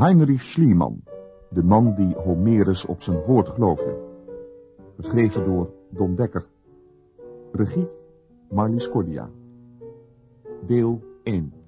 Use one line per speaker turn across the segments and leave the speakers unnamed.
Heinrich Schliemann, de man die Homerus op zijn woord geloofde. Geschreven door Don Dekker. Regie Marlies Cordia. Deel 1.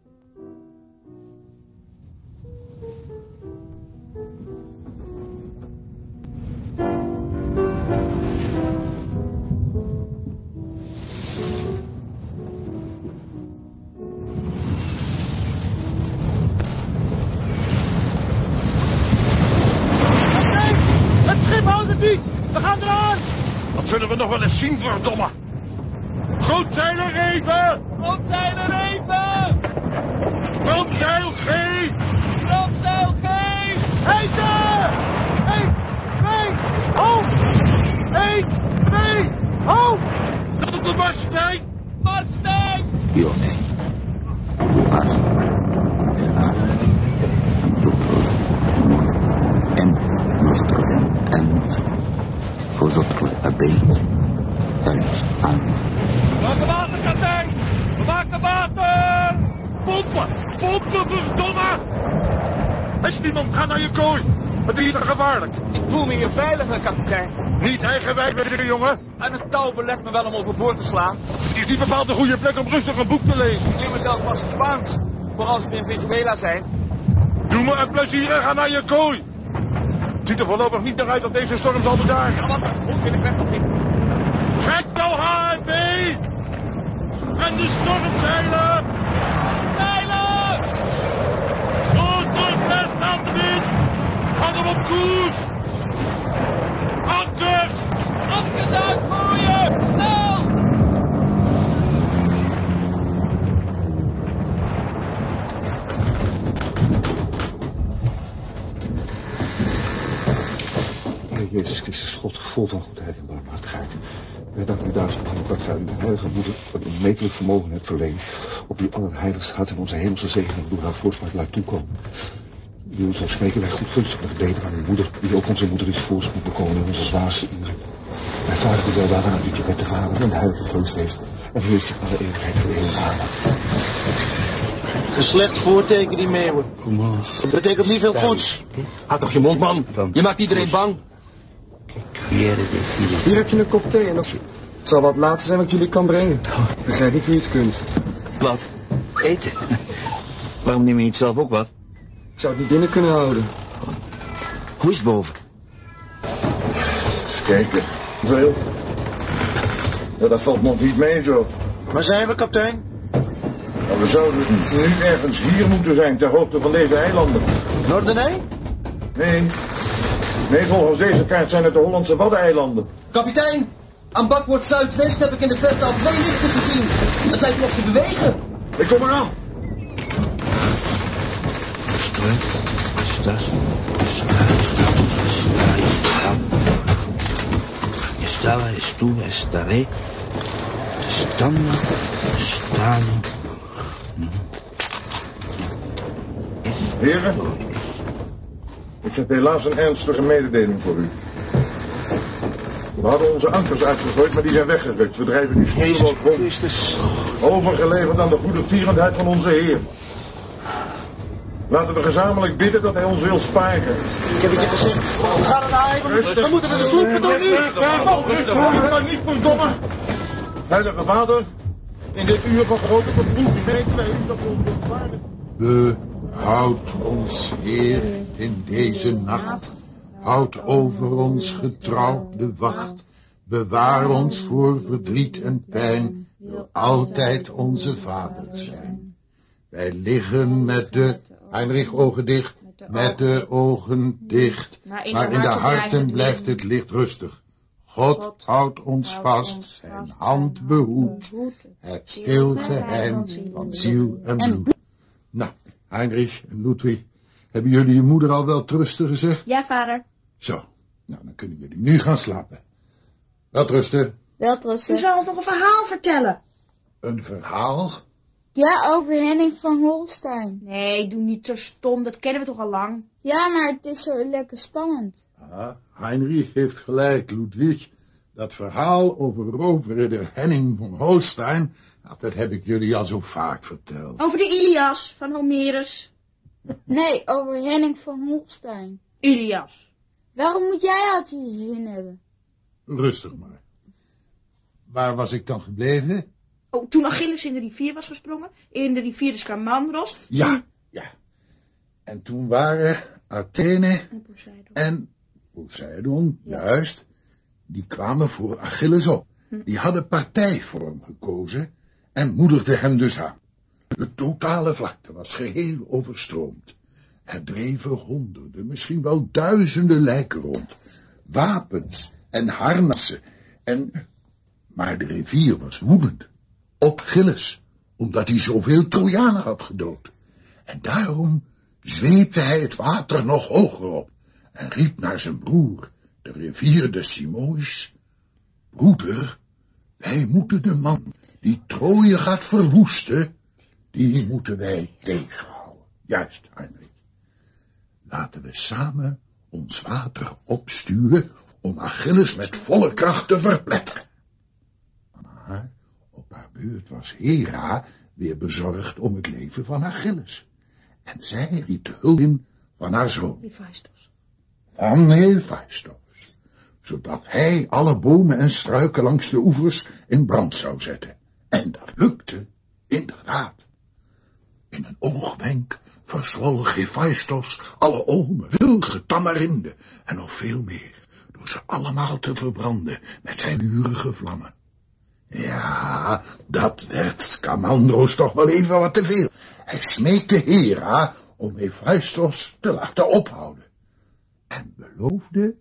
We
nog wel eens zien, verdomme. Goed zeilen geven!
Frontzeilen even!
Frontzeil G!
Frontzeil G! Hijsen! 1, 2, hoog! 1, 2, hoog!
Dat op de marstijn!
Martstein!
Io me. Luas. Velar. Nosotros. En nostro en vosotros habéis. Thuis aan.
Wakker water, kapitein! Wakker water!
Pompen! Pompen, verdomme! Als niemand, ga naar je kooi. Het is hier te gevaarlijk.
Ik voel me hier veiliger, kapitein.
Niet eigenwijs met je jongen.
En het touw belegt wel om overboord te slaan.
Het is niet bepaald de goede plek om rustig een boek te lezen.
Ik leer mezelf vast het Spaans. Vooral als we in Venezuela zijn.
Doe me een plezier en ga naar je kooi. Het ziet er voorlopig niet naar uit dat deze storm zal bedaren.
Ja, wat een goed in de weg.
Trek nou! En de stormzeilen!
Zeilen!
Goed, goed, west aan de wind! Hou hem op! Anker!
Ankers uitgooien! Snel!
Heer Jezus Christus, God, vol van goedheid en barmhartigheid. Wij danken u duizend maal dat gij uw heilige moeder een onmetelijk vermogen hebt verleend. Op uw allerheiligste hart en onze hemelse zegen en bloed haar voorspraak laat toekomen. U zo spreken wij goedgunstige gebeden van uw moeder, die ook onze moeder is voorspoed bekomen in onze zwaarste uren. Wij vragen u wel daaraan dat u je met de vader en de heilige geest heeft. En heerst zich alle eeuwigheid en eeuwig amen.
Een slecht voorteken, die meeuwen. Dat betekent niet veel goeds. Houd toch je mond, man. Je maakt iedereen bang.
Hier heb je een kop thee en nog... Het zal wat later zijn wat jullie kan brengen. Ik begrijp niet hoe je het kunt.
Wat?
eten.
Waarom neem je niet zelf ook wat?
Ik zou het niet binnen kunnen houden.
Hoe is het boven?
Eens kijken. Veel. Ja, dat valt nog niet mee zo.
Waar zijn we, kapitein?
Maar we zouden nu ergens hier moeten zijn, ter hoogte van deze eilanden.
Noordenij?
Nee. Nee, volgens deze kaart zijn het de Hollandse Waddeneilanden.
Kapitein, aan bakboord Zuidwest heb ik in de verte al twee lichten gezien. Het lijkt nog te bewegen.
Ik kom eraan.
Estás. Estaba, estuve, estaré. Estando.
Heren, ik heb helaas een ernstige mededeling voor u. We hadden onze ankers uitgegooid, maar die zijn weggerukt. We drijven nu stuurloos rond.
Christus.
Overgeleverd aan de goede tierendheid van onze Heer. Laten we gezamenlijk bidden dat hij ons wil sparen.
Ik heb het je gezegd. We gaan naar de
Rustig.
We moeten naar de sloep,
Rustig,
toch niet?
rustig, niet verdomme. Heilige Vader, in dit uur van grote beproeving weten wij u dat we onbezwaarlijk...
Behoud ons, Heer, in deze nacht. Houd over ons getrouw de wacht. Bewaar ons voor verdriet en pijn. Wil altijd onze Vader zijn. Wij liggen met de, Heinrich ogen dicht, met de ogen dicht. Maar in de harten blijft het licht rustig. God houdt ons vast, zijn hand behoedt. Het stil geheim van ziel en bloed. Heinrich en Ludwig, hebben jullie je moeder al wel trusten gezegd?
Ja, vader.
Zo, nou dan kunnen jullie nu gaan slapen. Wel trusten.
Welterusten.
U zou ons nog een verhaal vertellen.
Een verhaal?
Ja, over Henning van Holstein.
Nee, doe niet zo stom. Dat kennen we toch al lang.
Ja, maar het is zo lekker spannend.
Ah, Heinrich heeft gelijk, Ludwig. Dat verhaal over roofridder Henning van Holstein, dat heb ik jullie al zo vaak verteld.
Over de Ilias van Homerus.
Nee, over Henning van Holstein.
Ilias.
Waarom moet jij altijd je zin hebben?
Rustig maar. Waar was ik dan gebleven?
Oh, toen Achilles in de rivier was gesprongen, in de rivier de Scamandros.
Ja, ja. En toen waren Athene
En Poseidon.
en Poseidon, juist, die kwamen voor Achilles op. Die hadden partij voor hem gekozen en moedigden hem dus aan. De totale vlakte was geheel overstroomd. Er dreven honderden, misschien wel duizenden lijken rond. Wapens en harnassen en... Maar de rivier was woedend. Op Gilles, omdat hij zoveel Trojanen had gedood. En daarom zweepte hij het water nog hoger op en riep naar zijn broer, de rivier de Simois. Broeder, wij moeten de man die Troje gaat verwoesten, die moeten wij tegenhouden. Juist, Heinrich. Laten we samen ons water opsturen om Achilles met volle kracht te verpletteren. Maar op haar beurt was Hera weer bezorgd om het leven van Achilles. En zij riep de hulp in van haar zoon,
Hephaestus.
van Hephaestus, zodat hij alle bomen en struiken langs de oevers in brand zou zetten. En dat lukte, inderdaad. In een oogwenk verzwolg Hephaestus alle olmen, wilgen, tamarinden en nog veel meer, door ze allemaal te verbranden met zijn vurige vlammen. Ja, dat werd Scamandros toch wel even wat te veel. Hij smeekte Hera om Hephaestus te laten ophouden. En beloofde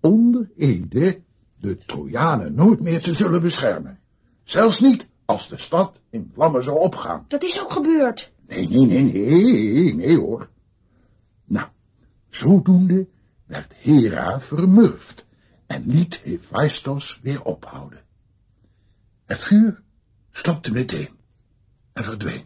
onder ede de Trojanen nooit meer te zullen beschermen. Zelfs niet als de stad in vlammen zou opgaan.
Dat is ook gebeurd.
Nee, nee, nee, nee, nee hoor. Nou, zodoende werd Hera vermurfd en liet Hephaestus weer ophouden. Het vuur stopte meteen en verdween.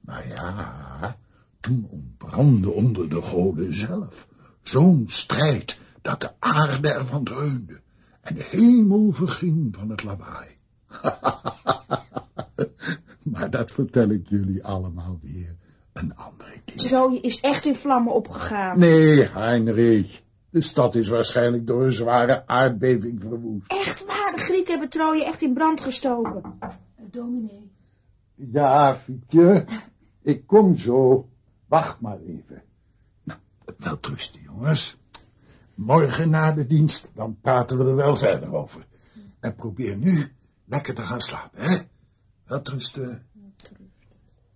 Maar ja, toen ontbrandde onder de goden zelf zo'n strijd dat de aarde ervan dreunde en de hemel verging van het lawaai. maar dat vertel ik jullie allemaal weer een andere keer.
Troje is echt in vlammen opgegaan.
Nee, Heinrich, de stad is waarschijnlijk door een zware aardbeving verwoest.
Echt waar, de Grieken hebben Troje echt in brand gestoken.
Dominee.
Ja, Fietje, ik kom zo. Wacht maar even. Nou, wel rusten, jongens. Morgen na de dienst, dan praten we er wel verder over. En probeer nu lekker te gaan slapen, hè? Wel rusten.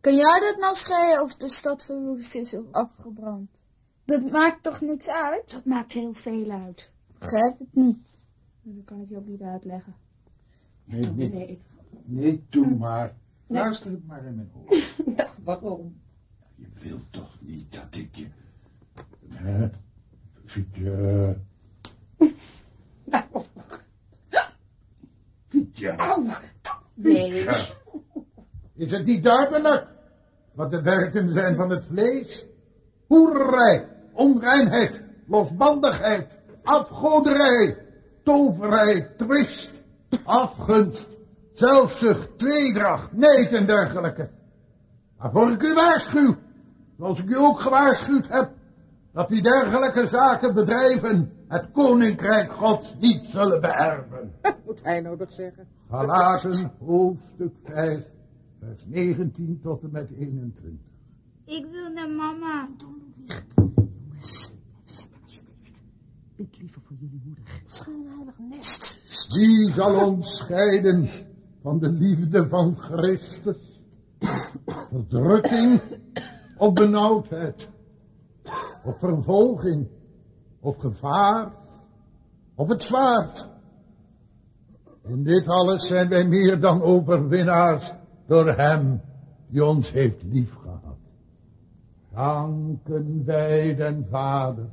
Kan jou dat nou schelen of de stad verwoest is of afgebrand? Dat maakt toch niks uit?
Dat maakt heel veel uit.
Begrijp het niet.
Dat kan ik je ook niet uitleggen.
Nee, nee. Nee, doe maar. Luister het maar in mijn oor.
Waarom?
Je wilt toch niet dat ik je... Hè? Fietje.
Nee.
Is het niet duidelijk wat de werken zijn van het vlees? Hoererij, onreinheid, losbandigheid, afgoderij, toverij, twist, afgunst, zelfzucht, tweedracht, neid en dergelijke. Waarvoor ik u waarschuw, zoals ik u ook gewaarschuwd heb, dat wie dergelijke zaken bedrijven het koninkrijk God niet zullen beërven.
Moet hij nou dat zeggen?
Galaten, hoofdstuk 5, vers 19 tot en met 21.
Ik wil naar mama.
Bid liever voor jullie moeder. Schijn heilig nest.
Wie zal ons scheiden van de liefde van Christus? Verdrukking of benauwdheid? Of vervolging? Of gevaar? Of het zwaard? In dit alles zijn wij meer dan overwinnaars door hem die ons heeft liefgehad. Danken wij den Vader.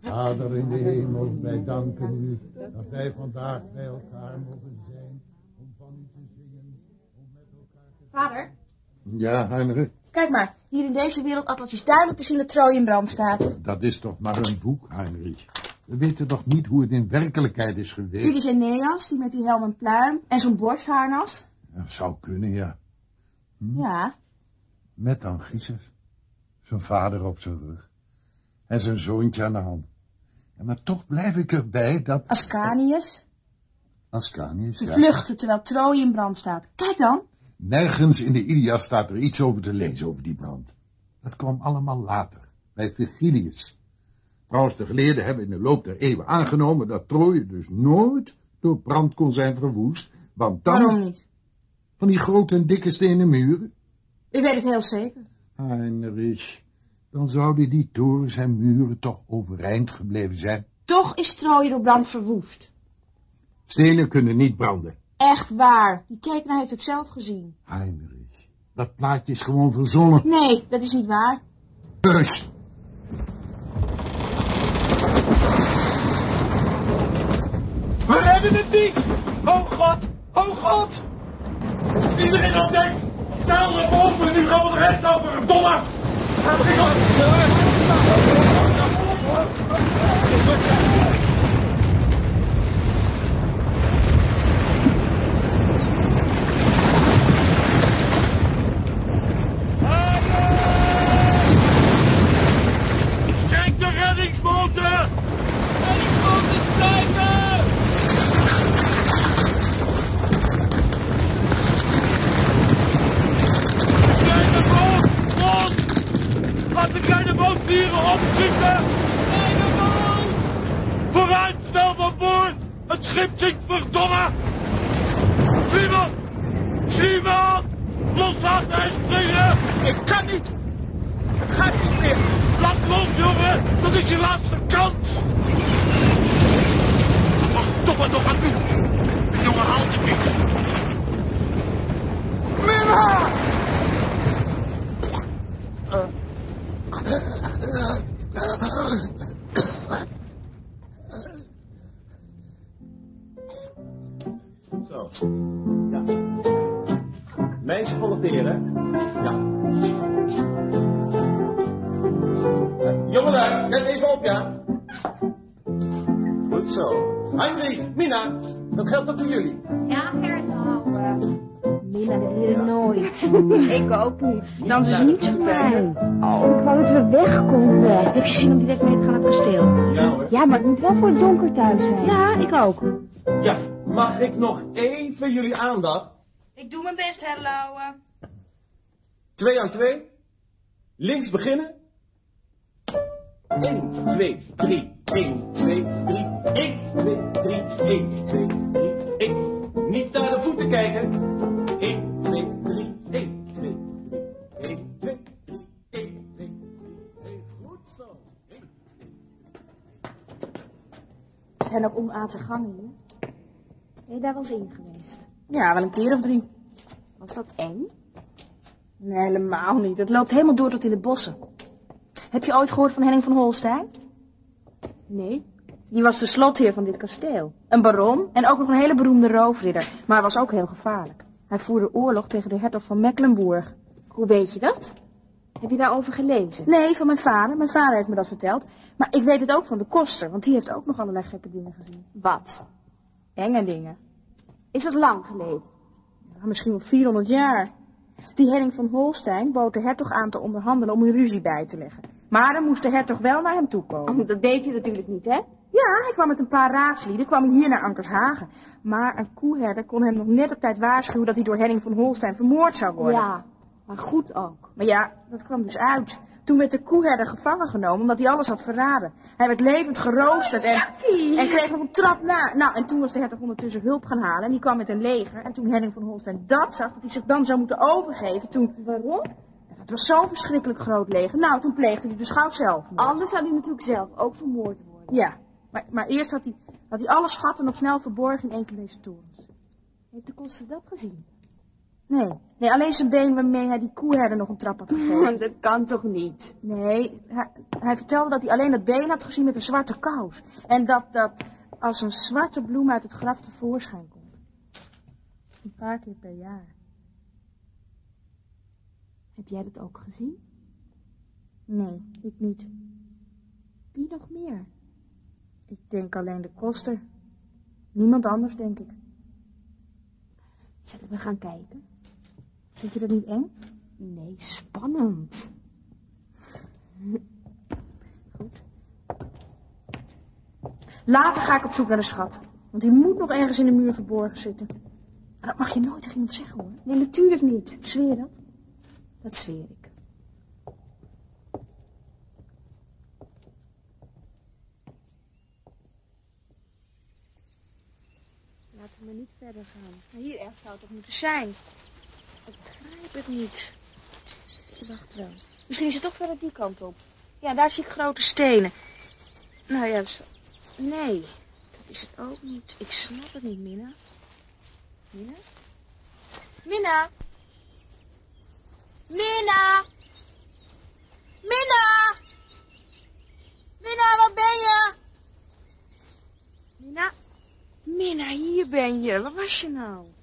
Vader in de hemel, wij danken u dat wij vandaag bij elkaar mogen zijn om van u te zingen, om met elkaar te...
Vader,
Ja, Heinrich,
kijk maar. Hier in deze wereldatlas is duidelijk te zien dat Troje in brand staat.
dat is toch maar een boek, Heinrich. We weten toch niet hoe het in werkelijkheid is geweest?
is Aeneas, die met die helm en pluim en zo'n borstharnas.
Dat zou kunnen, ja.
Ja,
Met Anchises. Zijn vader op zijn rug. En zijn zoontje aan de hand. Ja, maar toch blijf ik erbij dat...
Ascanius.
Ascanius,
Ze
ja.
vluchten terwijl Troje in brand staat. Kijk dan.
Nergens in de Ilias staat er iets over te lezen over die brand. Dat kwam allemaal later, bij Virgilius. Trouwens, de geleerden hebben in de loop der eeuwen aangenomen dat Troje dus nooit door brand kon zijn verwoest, want dan...
Waarom niet?
Van die grote en dikke stenen muren.
Ik weet het heel zeker.
Heinrich, dan zouden die torens en muren toch overeind gebleven zijn.
Toch is Troje door brand verwoest.
Stenen kunnen niet branden.
Echt waar. Die tekenaar heeft het zelf gezien.
Heinrich, dat plaatje is gewoon verzonnen.
Nee, dat is niet waar.
Heus.
We redden het niet! Oh god! Oh god! Iedereen op dek! Taal naar boven, nu gaan we er recht over! Domme! Strijk ik nog
even jullie aandacht?
Ik doe mijn best, Herlauwe.
Twee aan twee. Links beginnen. 1, 2, 3, 1, 2, 3, 1, 2, 3, 1, 2, 3, 1. Niet naar de voeten kijken. 1, 2, 3, 1, 2, 3, 1, 2, 3, 1, 2, 3, 1. Goed zo.
Er zijn ook onaardse gangen hier.
Ben je daar wel eens in geweest?
Ja, wel een keer of drie.
Was dat eng?
Nee, helemaal niet. Het loopt helemaal door tot in de bossen. Heb je ooit gehoord van Henning van Holstein?
Nee.
Die was de slotheer van dit kasteel. Een baron en ook nog een hele beroemde roofridder. Maar hij was ook heel gevaarlijk. Hij voerde oorlog tegen de hertog van Mecklenburg.
Hoe weet je dat? Heb je daarover gelezen?
Nee, van mijn vader. Mijn vader heeft me dat verteld. Maar ik weet het ook van de koster, want die heeft ook nog allerlei gekke dingen gezien.
Wat?
Enge dingen.
Is dat lang geleden?
Ja, misschien wel 400 jaar. Die Henning van Holstein bood de hertog aan te onderhandelen om een ruzie bij te leggen. Maar dan moest de hertog wel naar hem toe komen.
Oh, dat deed hij natuurlijk niet, hè?
Ja, hij kwam met een paar raadslieden, kwam hier naar Ankershagen. Maar een koeherder kon hem nog net op tijd waarschuwen dat hij door Henning van Holstein vermoord zou worden.
Ja, maar goed ook.
Maar ja, dat kwam dus uit. Toen werd de koeherder gevangen genomen omdat hij alles had verraden. Hij werd levend geroosterd en, en kreeg nog een trap na. Nou, en toen was de hertog ondertussen hulp gaan halen en die kwam met een leger. En toen Henning van Holstein dat zag, dat hij zich dan zou moeten overgeven, toen...
Waarom?
Het was zo'n verschrikkelijk groot leger. Nou, toen pleegde hij de schouw zelf.
Anders zou hij natuurlijk zelf ook vermoord worden.
Ja, maar, maar eerst had hij, had hij alle schatten nog snel verborgen in een van deze torens.
Heeft de koster dat gezien?
Nee, nee, alleen zijn been waarmee hij die koeherder nog een trap had gegeven.
dat kan toch niet?
Nee, hij, hij vertelde dat hij alleen dat been had gezien met een zwarte kous. En dat dat als een zwarte bloem uit het graf tevoorschijn komt. Een paar keer per jaar.
Heb jij dat ook gezien?
Nee, ik niet.
Wie nog meer?
Ik denk alleen de koster. Niemand anders, denk ik.
Zullen we gaan kijken?
Vind je dat niet eng?
Nee, spannend.
Later ga ik op zoek naar de schat. Want die moet nog ergens in de muur verborgen zitten. Maar dat mag je nooit tegen iemand zeggen hoor.
Nee, natuurlijk niet.
Ik zweer dat.
Dat zweer ik. Laten we maar niet verder gaan.
Maar hier ergens zou het toch moeten zijn? Ik begrijp het niet.
Wacht wel.
Misschien is het toch verder die kant op. Ja, daar zie ik grote stenen. Nou ja, dat is... nee, dat is het ook niet. Ik snap het niet, Minna. Minna? Minna! Minna! Minna! Minna, waar ben je? Minna? Minna, hier ben je. Waar was je nou?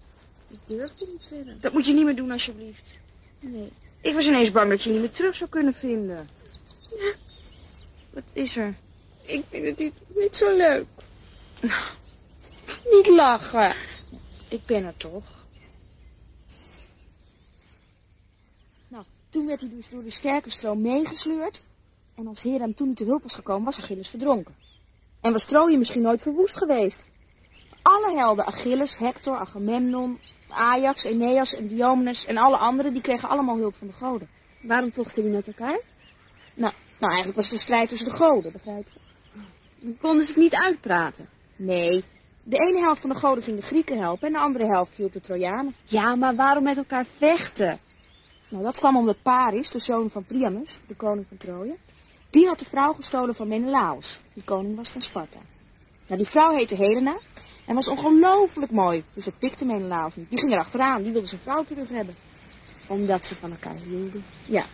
Ik durfde niet verder.
Dat moet je niet meer doen, alsjeblieft.
Nee.
Ik was ineens bang dat je niet meer terug zou kunnen vinden.
Ja.
Wat is er?
Ik vind het niet, niet zo leuk. niet lachen.
Ik ben er toch. Nou, toen werd hij dus door de sterke stroom meegesleurd. En als Heer hem toen niet te hulp was gekomen, was Achilles verdronken. En was Troje misschien nooit verwoest geweest. Alle helden, Achilles, Hector, Agamemnon, Ajax, Aeneas en Diomedes en alle anderen, die kregen allemaal hulp van de goden.
Waarom vochten die met elkaar?
Nou, nou eigenlijk was het een strijd tussen de goden, begrijp je?
Dan konden ze het niet uitpraten.
Nee, de ene helft van de goden ging de Grieken helpen en de andere helft hielp de Trojanen.
Ja, maar waarom met elkaar vechten?
Nou, dat kwam omdat Paris, de zoon van Priamus, de koning van Troje, die had de vrouw gestolen van Menelaos, die koning was van Sparta. Nou, die vrouw heette Helena en was ongelooflijk mooi, dus dat pikte Menelaos niet. Die ging er achteraan, die wilde zijn vrouw terug hebben.
Omdat ze van elkaar hielden.
Ja,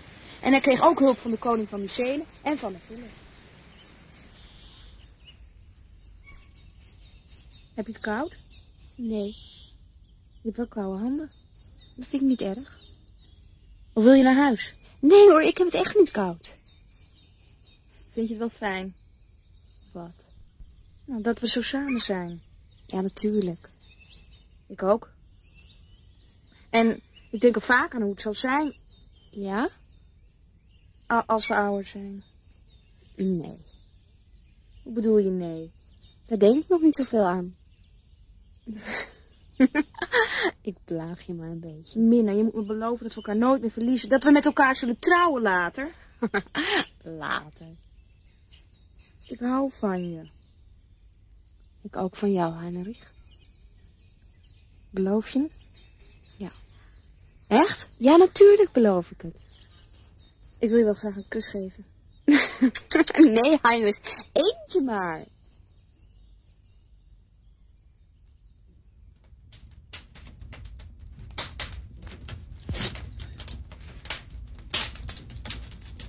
en hij kreeg ook hulp van de koning van Mycene en van Achilles. Heb je het koud?
Nee,
Je hebt wel koude handen.
dat vind ik niet erg.
Of wil je naar huis?
Nee hoor, ik heb het echt niet koud.
Vind je het wel fijn?
Wat?
Nou, dat we zo samen zijn.
Ja, natuurlijk.
Ik ook. En ik denk er vaak aan hoe het zou zijn
Ja?
a- als we ouder zijn.
Nee.
Hoe bedoel je nee?
Daar denk ik nog niet zoveel aan. ik plaag je maar een beetje.
Minna, je moet me beloven dat we elkaar nooit meer verliezen. Dat we met elkaar zullen trouwen later.
Later.
Ik hou van je.
Ik ook van jou, Heinrich.
Beloof je het?
Ja.
Echt?
Ja, natuurlijk beloof ik het.
Ik wil je wel graag een kus geven.
nee, Heinrich. Eentje maar.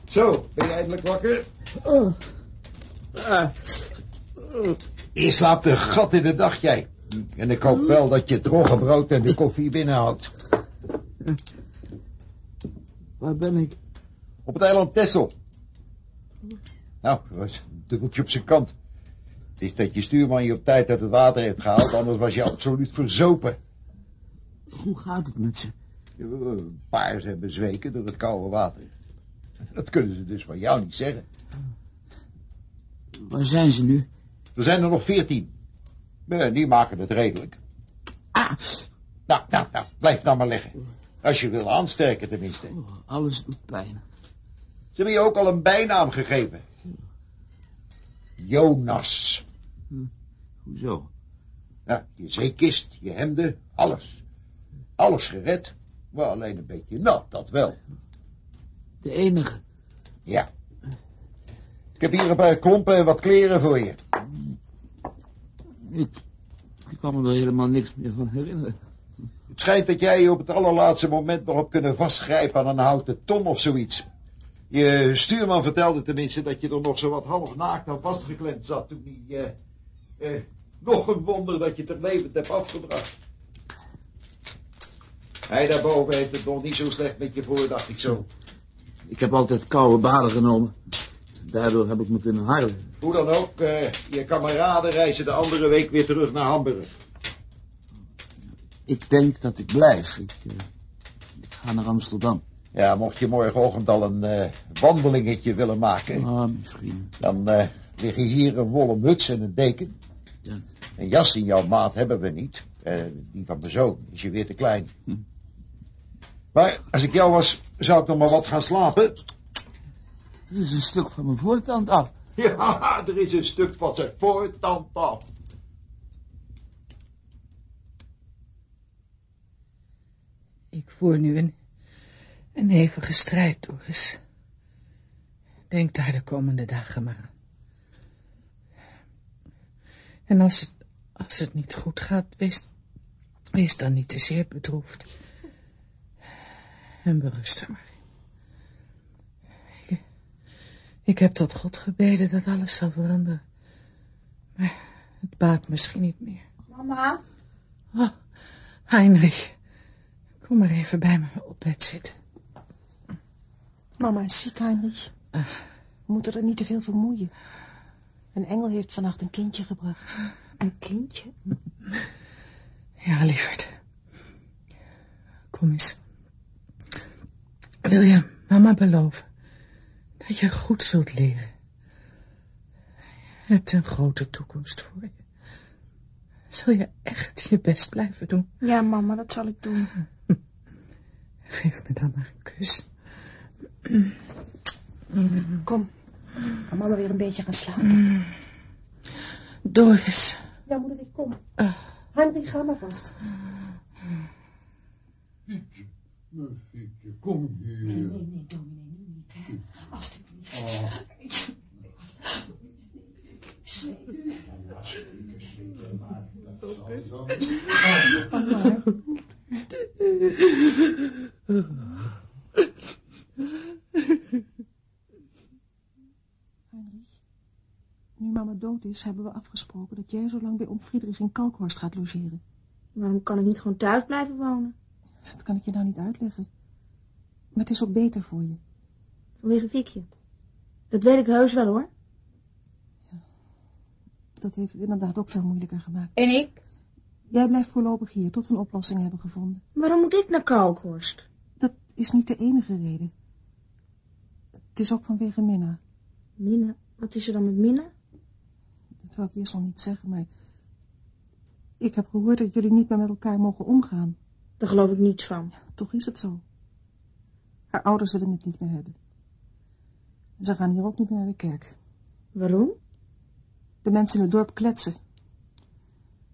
Zo, ben je eindelijk wakker?
Ah.
Je slaapt een gat in de dag, jij. En ik hoop wel dat je het roggebrood en de koffie binnenhoudt.
Waar ben ik?
Op het eiland Texel. Nou, dat was een dubbeltje op zijn kant. Het is dat je stuurman je op tijd uit het water heeft gehaald, anders was je absoluut verzopen.
Hoe gaat het met ze?
Een paar zijn bezweken door het koude water. Dat kunnen ze dus van jou niet zeggen.
Waar zijn ze nu?
Er zijn er nog veertien. Eh, Die maken het redelijk.
Ah,
Nou, nou, nou, blijf dan maar liggen. Als je wil aansterken tenminste.
alles doet pijn.
Ze hebben je ook al een bijnaam gegeven. Jonas.
Hoezo?
Ja, je zeekist, je hemden, alles. Alles gered. Maar alleen een beetje nat, dat wel.
De enige.
Ja. Ik heb hier een paar klompen en wat kleren voor je.
Ik, ik kan me er helemaal niks meer van herinneren.
Het schijnt dat jij je op het allerlaatste moment nog hebt kunnen vastgrijpen aan een houten ton of zoiets. Je stuurman vertelde tenminste dat je er nog zo wat half naakt aan vastgeklemd zat toen hij... eh, eh, nog een wonder dat je het er levend hebt afgebracht. Hij daarboven heeft het nog niet zo slecht met je voor, dacht ik zo.
Ik heb altijd koude baden genomen. Daardoor heb ik me kunnen harden.
Hoe dan ook, eh, je kameraden reizen de andere week weer terug naar Hamburg.
Ik denk dat ik blijf. Ik, eh, ik ga naar Amsterdam.
Ja, mocht je morgenochtend al een eh, wandelingetje willen maken...
Ah, misschien.
dan eh, liggen hier een wollen muts en een deken.
Ja.
Een jas in jouw maat hebben we niet. Die van mijn zoon is je weer te klein.
Hm.
Maar als ik jou was, zou ik nog maar wat gaan slapen.
Dit is een stuk van mijn voortand af.
Ja, er is een stuk van zijn voortand af.
Ik voer nu een, een hevige strijd, Doris. Denk daar de komende dagen maar aan. En als het, als het niet goed gaat, wees, wees dan niet te zeer bedroefd. En berust er maar in. Ik, ik heb tot God gebeden dat alles zal veranderen. Maar het baat misschien niet meer.
Mama?
Oh, Heinrich. Kom maar even bij me op bed zitten.
Mama is ziek, Heinrich. We moeten er niet te veel vermoeien. Een engel heeft vannacht een kindje gebracht.
Een kindje?
Ja, lieverd. Kom eens. Wil je mama beloven dat je goed zult leren? Je hebt een grote toekomst voor je. Zul je echt je best blijven doen?
Ja, mama, dat zal ik doen.
Geef me dan maar een kus.
Kom, kan mama weer een beetje gaan slapen.
Doris.
Ja, moeder, ik kom. Heinrich, ga maar vast.
Fieke, kom hier.
Nee, nee, dominee, nu niet, hè. Alsjeblieft. Heinrich, nu mama dood is, hebben we afgesproken dat jij zo lang bij oom Friedrich in Kalkhorst gaat logeren.
Waarom kan ik niet gewoon thuis blijven wonen?
Dat kan ik je nou niet uitleggen. Maar het is ook beter voor je.
Vanwege Fiekje. Dat weet ik heus wel, hoor.
Dat heeft het inderdaad ook veel moeilijker gemaakt.
En ik?
Jij blijft voorlopig hier, tot we een oplossing hebben gevonden.
Waarom moet ik naar Kalkhorst?
Dat is niet de enige reden. Het is ook vanwege Minna.
Minna? Wat is er dan met Minna?
Dat wil ik eerst nog niet zeggen, maar... Ik heb gehoord dat jullie niet meer met elkaar mogen omgaan.
Daar geloof ik niets van.
Toch is het zo. Haar ouders willen het niet meer hebben. En ze gaan hier ook niet meer naar de kerk.
Waarom?
De mensen in het dorp kletsen.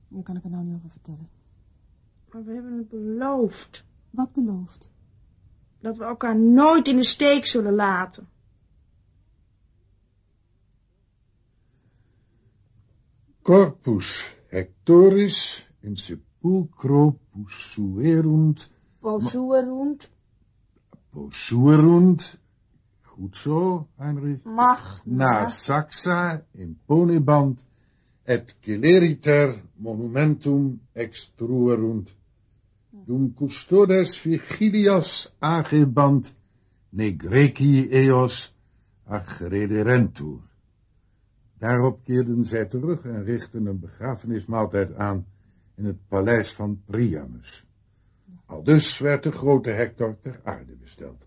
Daar kan ik er nou niet over vertellen.
Maar we hebben het beloofd.
Wat beloofd?
Dat we elkaar nooit in de steek zullen laten.
Corpus Hectoris in sepulcro posuerunt.
Posuerunt.
Posuerunt. Goed zo, Heinrich.
Mag.
Na Saxa in poneband et celeriter monumentum extruerunt. Dum custodes Virgilias ageband ne Greci eos agrederentur. Daarop keerden zij terug en richtten een begrafenismaaltijd aan in het paleis van Priamus. Aldus werd de grote Hector ter aarde besteld.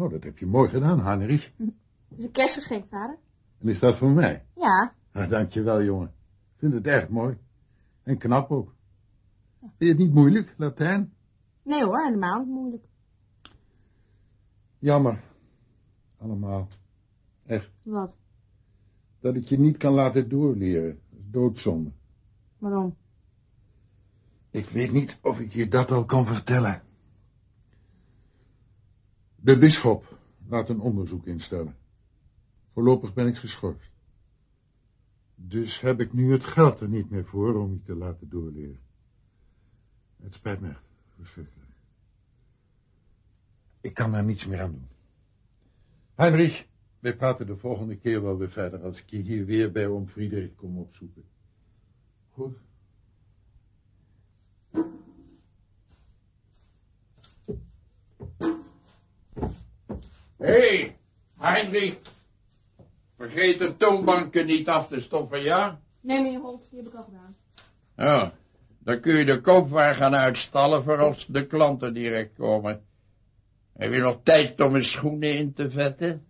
Nou, dat heb je mooi gedaan, Heinrich.
Is een kerstgeschenk, vader.
En is dat voor mij?
Ja.
Ah, dankjewel, jongen. Ik vind het echt mooi. En knap ook. Vind je het niet moeilijk, Latijn?
Nee hoor, helemaal niet moeilijk.
Jammer. Allemaal. Echt.
Wat?
Dat ik je niet kan laten doorleren. Doodzonde.
Waarom?
Ik weet niet of ik je dat al kan vertellen. De bisschop laat een onderzoek instellen. Voorlopig ben ik geschorst. Dus heb ik nu het geld er niet meer voor om je te laten doorleren. Het spijt me echt, verschrikkelijk. Ik kan daar niets meer aan doen. Heinrich, wij praten de volgende keer wel weer verder als ik je hier weer bij oom Friedrich kom opzoeken. Goed?
Hé, hey, Heinrich. Vergeet de toonbanken niet af te stoffen, ja?
Nee, meneer Holt, die heb ik al gedaan.
Ja, dan kun je de koopwaar gaan uitstallen voor als de klanten direct komen. Heb je nog tijd om mijn schoenen in te vetten?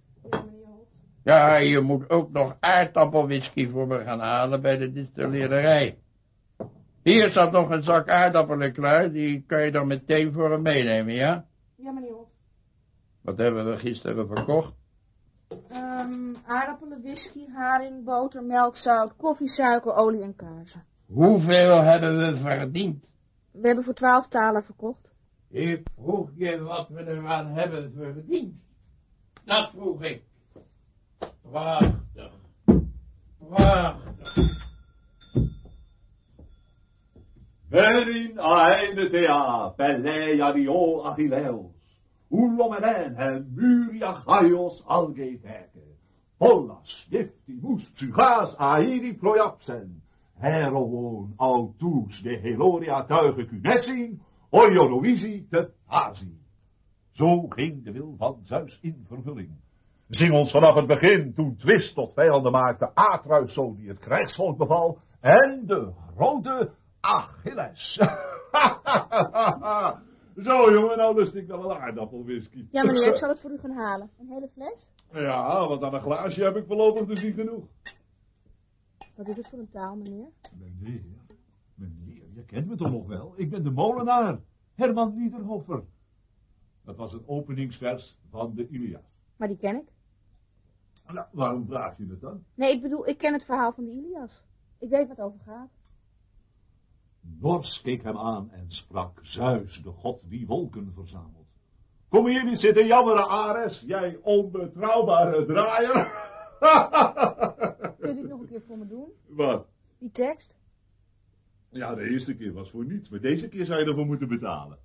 Ja, je moet ook nog aardappelwhisky voor me gaan halen bij de distillerij. Hier staat nog een zak aardappelen klaar, die kan je dan meteen voor hem meenemen, ja?
Ja, meneer Holt.
Wat hebben we gisteren verkocht?
Ehm, aardappelen, whisky, haring, boter, melk, zout, koffie, suiker, olie en kaarsen.
Hoeveel hebben we verdiend?
We hebben voor twaalf talen verkocht.
Ik vroeg je wat we eraan hebben verdiend. Dat vroeg ik. Prachtig. Prachtig.
Verin aenetea, peleia dio Achilleus, ulomenen hem myria chaios algeteke, pollas niftimus psychas aidi proiapsen, heroon autus de heloria tuigen cunessin, oionoisi te pasi. Zo ging de wil van Zeus in vervulling. Zing ons vanaf het begin, toen twist tot vijanden maakte, Atreus zo die het krijgsvolk beval, en de grote Achilles. Zo jongen, nou lust ik dan wel aardappelwhisky.
Ja, meneer, ik zal het voor u gaan halen. Een hele fles?
Ja, want aan een glaasje heb ik voorlopig dus niet genoeg.
Wat is het voor een taal, meneer?
Meneer, meneer, je kent me toch nog wel? Ik ben de molenaar, Herman Niederhofer. Dat was een openingsvers van de Ilias.
Maar die ken ik.
Nou, waarom vraag je het dan?
Nee, ik bedoel, ik ken het verhaal van de Ilias. Ik weet wat het over gaat.
Nors keek hem aan en sprak, Zeus, de god die wolken verzamelt. Kom hier niet zitten jammeren, Ares, jij onbetrouwbare draaier.
Kunt u het nog een keer voor me doen?
Wat?
Die tekst?
Ja, de eerste keer was voor niets, maar deze keer zou je ervoor moeten betalen.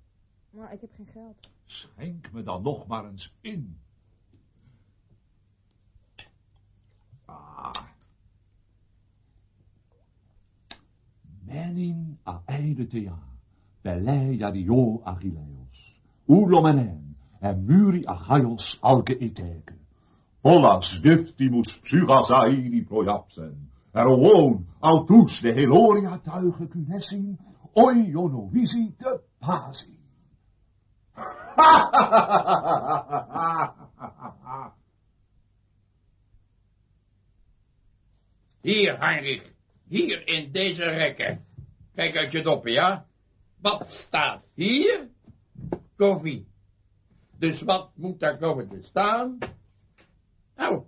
Maar ik heb geen geld.
Schenk me dan nog maar eens in. Ah. Menin aeidetea, peleia dio Achilleus, ulomenen, en muri achaios alge eteke. Pollas diftimus psychas aidi proiapsen, eroon autus de heloria tuigen cunessin, oionovisi te pasi.
Hier, Heinrich. Hier in deze rekken. Kijk uit je doppen, ja? Wat staat hier? Koffie. Dus wat moet daar komen te staan? Nou,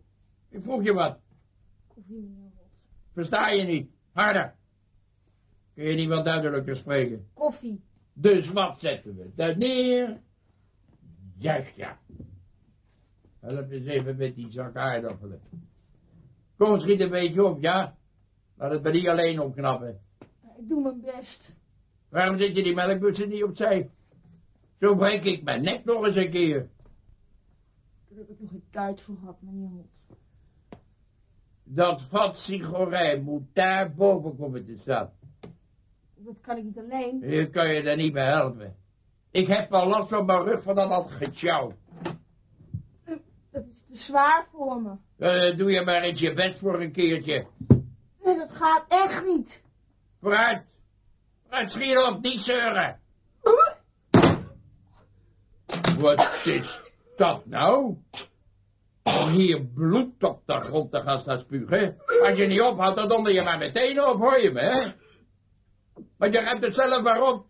ik vroeg je wat.
Koffie, meneer.
Versta je niet? Harder. Kun je niet wat duidelijker spreken?
Koffie.
Dus wat zetten we daar neer? Juist, ja. Help eens even met die zak aardappelen. Kom, schiet een beetje op, ja? Laat het me niet alleen opknappen.
Ik doe mijn best.
Waarom zet je die melkbussen niet opzij? Zo breek ik mijn nek nog eens een keer.
Daar heb ik nog geen tijd voor gehad, meneer Holt.
Dat vat sigorij moet daar boven komen te staan.
Dat kan ik niet alleen.
Hier kan je er niet bij helpen. Ik heb al last van mijn rug van dat getjouw.
Dat is te zwaar voor me.
Uh, doe je maar eens je best voor een keertje.
Nee, dat gaat echt niet.
Vooruit. Vooruit, schiet op, niet zeuren. Wat is dat nou? Om hier bloed op de grond te gaan staan spugen. Als je niet ophoudt, dan donder je maar meteen op, hoor je me, hè? Want je ruimt het zelf maar op.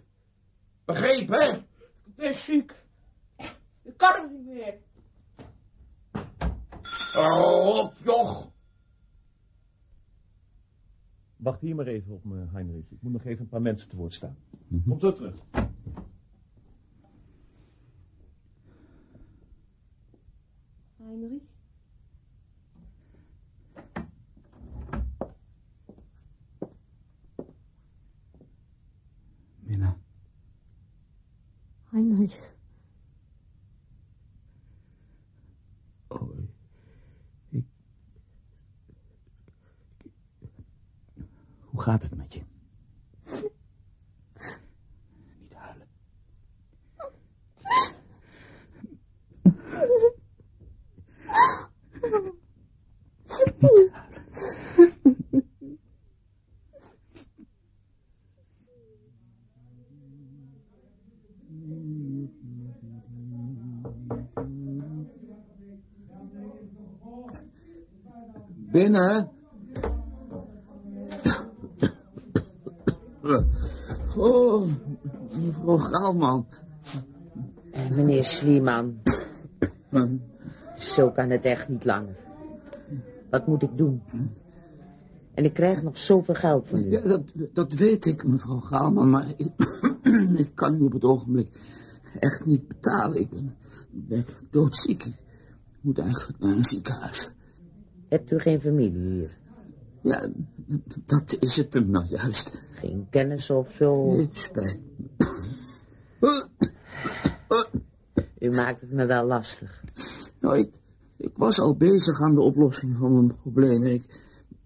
Begrepen?
Ik ben ziek. Ik kan het niet meer.
Rot, joch.
Wacht hier maar even op me, Heinrich. Ik moet nog even een paar mensen te woord staan.
Kom zo terug.
Heinrich?
Minna.
Heinrich.
Hoe gaat het met je? Niet huilen. Niet huilen.
Binnen. Oh, mevrouw Graalman.
En meneer Slieman. Zo kan het echt niet langer. Wat moet ik doen? En ik krijg nog zoveel geld van u.
Ja, dat, dat weet ik, mevrouw Graalman, maar ik, ik kan u op het ogenblik echt niet betalen. Ik ben werkelijk doodziek. Ik moet eigenlijk naar een ziekenhuis.
Hebt u geen familie hier?
Ja, dat is het hem nou juist.
Geen kennis of zo?
Nee, spijt
U maakt het me wel lastig.
Nou, ik, ik was al bezig aan de oplossing van mijn problemen. Ik,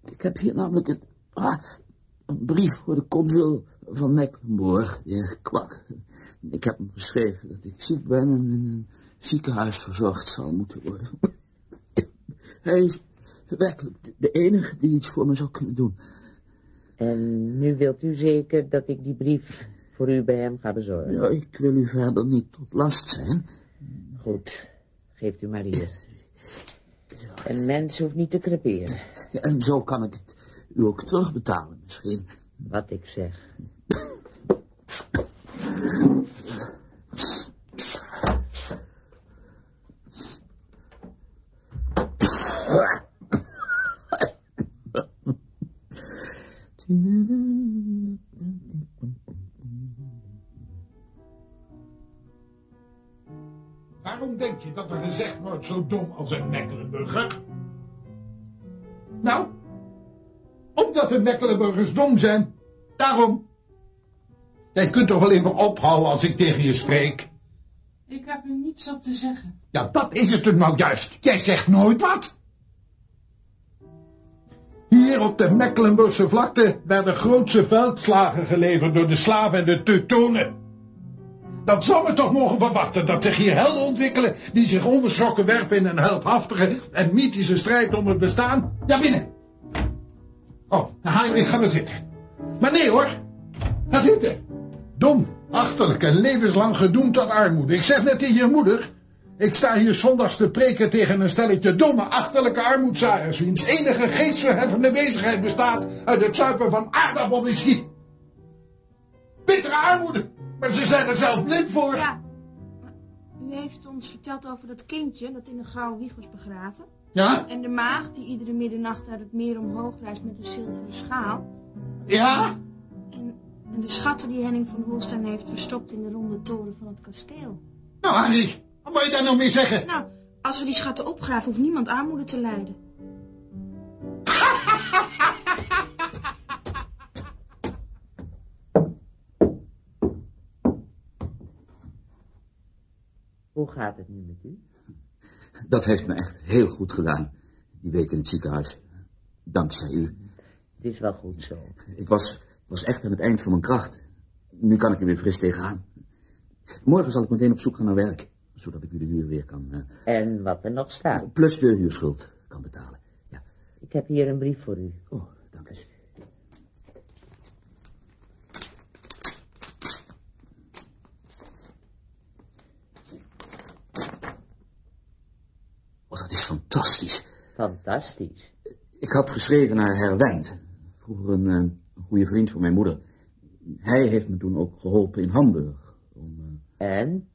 ik heb hier namelijk het, ah, een brief voor de consul van Mecklenburg, de heer Kwak. Ik heb hem geschreven dat ik ziek ben en in een ziekenhuis verzorgd zal moeten worden. Hij is werkelijk de enige die iets voor me zou kunnen doen.
En nu wilt u zeker dat ik die brief voor u bij hem ga bezorgen?
Ja, ik wil u verder niet tot last zijn.
Goed, geeft u maar hier. Een mens hoeft niet te creperen.
Ja, en zo kan ik het u ook terugbetalen misschien.
Wat ik zeg.
Waarom denk je dat er gezegd wordt zo dom als een Mecklenburger? Nou, omdat de Mecklenburgers dom zijn. Daarom. Jij kunt toch wel even ophouden als ik tegen je spreek?
Ik heb u niets op te zeggen.
Ja, dat is het nou juist. Jij zegt nooit wat. Hier op de Mecklenburgse vlakte werden grootse veldslagen geleverd door de slaven en de Teutonen. Dan zou men toch mogen verwachten dat zich hier helden ontwikkelen die zich onverschrokken werpen in een heldhaftige en mythische strijd om het bestaan. Ja, binnen. Oh, Heinrich, ga maar zitten. Maar nee hoor, ga zitten. Dom, achterlijk en levenslang gedoemd tot armoede. Ik zeg net tegen je moeder, ik sta hier zondags te preken tegen een stelletje domme, achterlijke armoedzaaiers, wiens enige geestverheffende bezigheid bestaat uit het zuipen van aardappelwhisky. Bittere armoede, maar ze zijn er zelf blind voor.
Ja, u heeft ons verteld over dat kindje dat in een gouden wieg was begraven.
Ja?
En de maagd die iedere middernacht uit het meer omhoog reist met een zilveren schaal.
Ja?
En, en de schatten die Henning van Holstein heeft verstopt in de ronde toren van het kasteel.
Nou, Harry, wat wil je daar nou mee zeggen?
Nou, als we die schatten opgraven, hoeft niemand armoede te lijden.
Hoe gaat het nu met u?
Dat heeft me echt heel goed gedaan, die week in het ziekenhuis. Dankzij u.
Het is wel goed zo.
Ik was, was echt aan het eind van mijn kracht. Nu kan ik er weer fris tegenaan. Morgen zal ik meteen op zoek gaan naar werk, zodat ik u de huur weer kan... eh,
En wat er nog staat.
plus de huurschuld kan betalen.
Ik heb hier een brief voor u.
Oh, dank u. Oh, dat is fantastisch.
Fantastisch.
Ik had geschreven naar Herwijnd, vroeger een, eh, een goede vriend van mijn moeder. Hij heeft me toen ook geholpen in Hamburg. Om, eh,
En?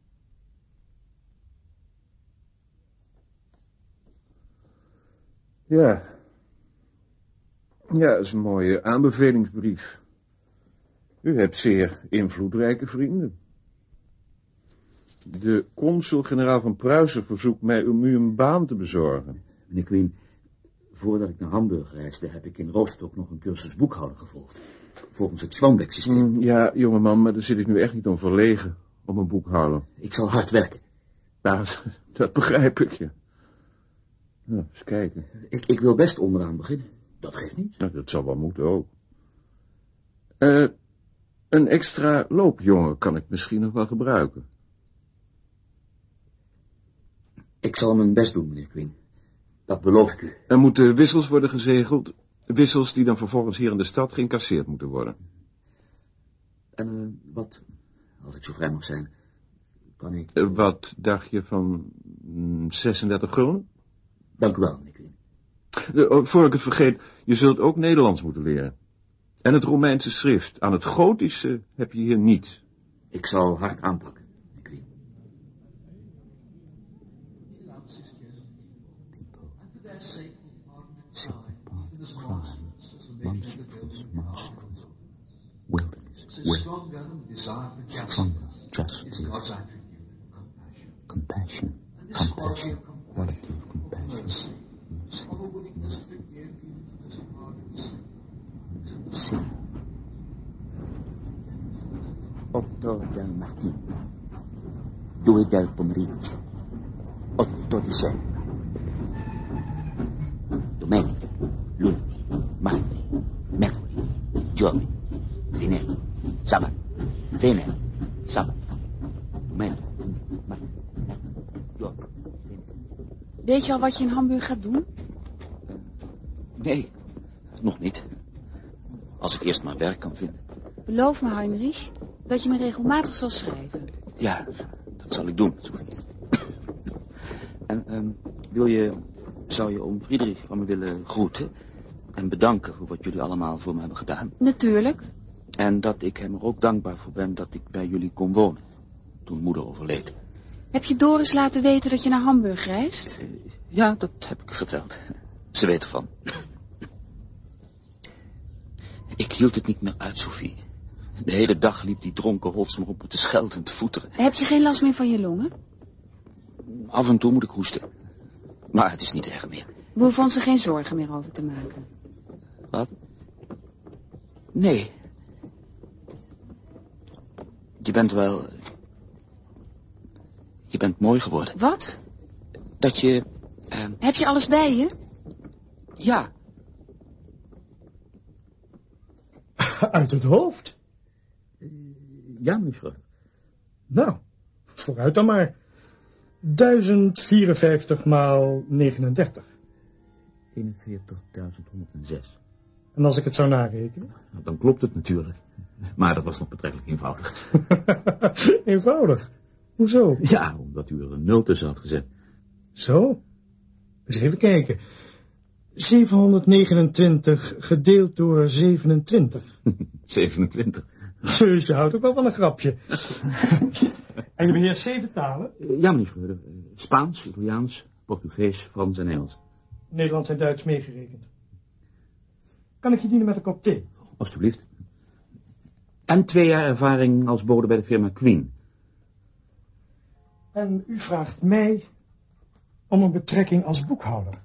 Ja. Ja, dat is een mooie aanbevelingsbrief. U hebt zeer invloedrijke vrienden. De consul-generaal van Pruisen verzoekt mij om u een baan te bezorgen.
Meneer Queen, voordat ik naar Hamburg reisde, heb ik in Rostock nog een cursus boekhouden gevolgd. Volgens het Schwanbeck-systeem.
Mm, Ja, jongeman, maar daar zit ik nu echt niet om verlegen, om een boekhouder.
Ik zal hard werken.
Ja, dat begrijp ik, je. Ja, eens kijken.
Ik, ik wil best onderaan beginnen. Dat geeft niet.
Nou, dat zal wel moeten ook. Eh, een extra loopjongen kan ik misschien nog wel gebruiken.
Ik zal mijn best doen, meneer Queen. Dat beloof ik u.
Er moeten wissels worden gezegeld. Wissels die dan vervolgens hier in de stad geïncasseerd moeten worden.
En eh, wat, als ik zo vrij mag zijn, kan ik...
Eh, wat dacht je van mm, 36 gulden?
Dank u wel, meneer Queen.
Oh, voor ik het vergeet, je zult ook Nederlands moeten leren. En het Romeinse schrift. Aan het Gotische heb je hier niet.
Ik zal hard aanpakken. Monstrous, monstrous. Wilderness, Stronger, justice. Compassion, compassion, quality of compassion. Sì. Otto del mattino. Due del pomeriggio. 8 dicembre. Domenica, venerdì, sabato, domenica, lunedì, martedì, mercoledì, giovedì.
Weet je al wat je in Hamburg gaat doen?
Nee, nog niet. Als ik eerst maar werk kan vinden.
Beloof me, Heinrich, dat je me regelmatig zal schrijven.
Ja, dat zal ik doen. En ehm, wil je, zou je om Friedrich van me willen groeten en bedanken voor wat jullie allemaal voor me hebben gedaan?
Natuurlijk.
En dat ik hem er ook dankbaar voor ben dat ik bij jullie kon wonen, toen moeder overleed.
Heb je Doris laten weten dat je naar Hamburg reist?
Ja, dat heb ik verteld. Ze weet ervan. Ik hield het niet meer uit, Sophie. De hele dag liep die dronken hots me op te schelden en te voeteren.
Heb je geen last meer van je longen?
Af en toe moet ik hoesten. Maar het is niet erg meer.
We hoeven ons er geen zorgen meer over te maken.
Wat? Nee. Je bent wel... Je bent mooi geworden.
Wat?
Dat je... ehm,
Heb je alles bij je?
Ja.
Uit het hoofd?
Ja, meneer Schreuder.
Nou, vooruit dan maar. 1054 maal 39.
41.106.
En als ik het zou narekenen?
Nou, dan klopt het natuurlijk. Maar dat was nog betrekkelijk eenvoudig.
Eenvoudig. Hoezo?
Ja, omdat u er een nul tussen had gezet.
Zo? Eens even kijken. 729 gedeeld door 27.
27.
Dus je houdt ook wel van een grapje. en je beheerst zeven talen?
Ja, meneer Schreuder. Spaans, Italiaans, Portugees, Frans en Engels.
Nederlands en Duits meegerekend. Kan ik je dienen met een kop thee?
Alsjeblieft. En twee jaar ervaring als bode bij de firma Queen.
En u vraagt mij om een betrekking als boekhouder.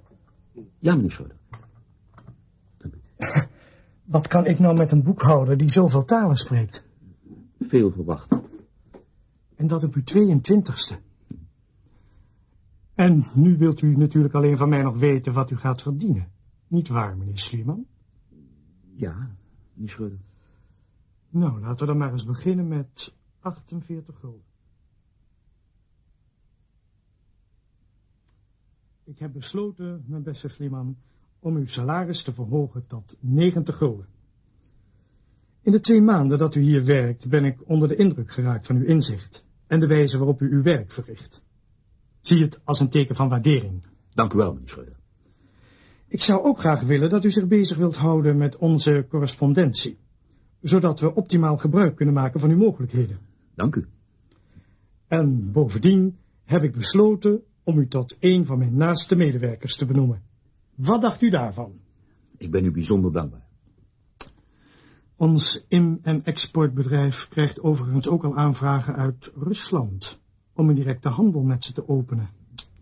Ja, meneer Schreuder.
Wat kan ik nou met een boekhouder die zoveel talen spreekt?
Veel verwacht.
En dat op uw 22ste. En nu wilt u natuurlijk alleen van mij nog weten wat u gaat verdienen. Niet waar, meneer Schliemann?
Ja, meneer Schreuder.
Nou, laten we dan maar eens beginnen met 48 gulden. Ik heb besloten, mijn beste Schliemann, om uw salaris te verhogen tot 90 gulden. In de twee maanden dat u hier werkt, ben ik onder de indruk geraakt van uw inzicht en de wijze waarop u uw werk verricht. Zie het als een teken van waardering.
Dank u wel, meneer Schreuder.
Ik zou ook graag willen dat u zich bezig wilt houden met onze correspondentie, zodat we optimaal gebruik kunnen maken van uw mogelijkheden.
Dank u.
En bovendien heb ik besloten om u tot een van mijn naaste medewerkers te benoemen. Wat dacht u daarvan?
Ik ben u bijzonder dankbaar.
Ons in- en exportbedrijf krijgt overigens ook al aanvragen uit Rusland om een directe handel met ze te openen.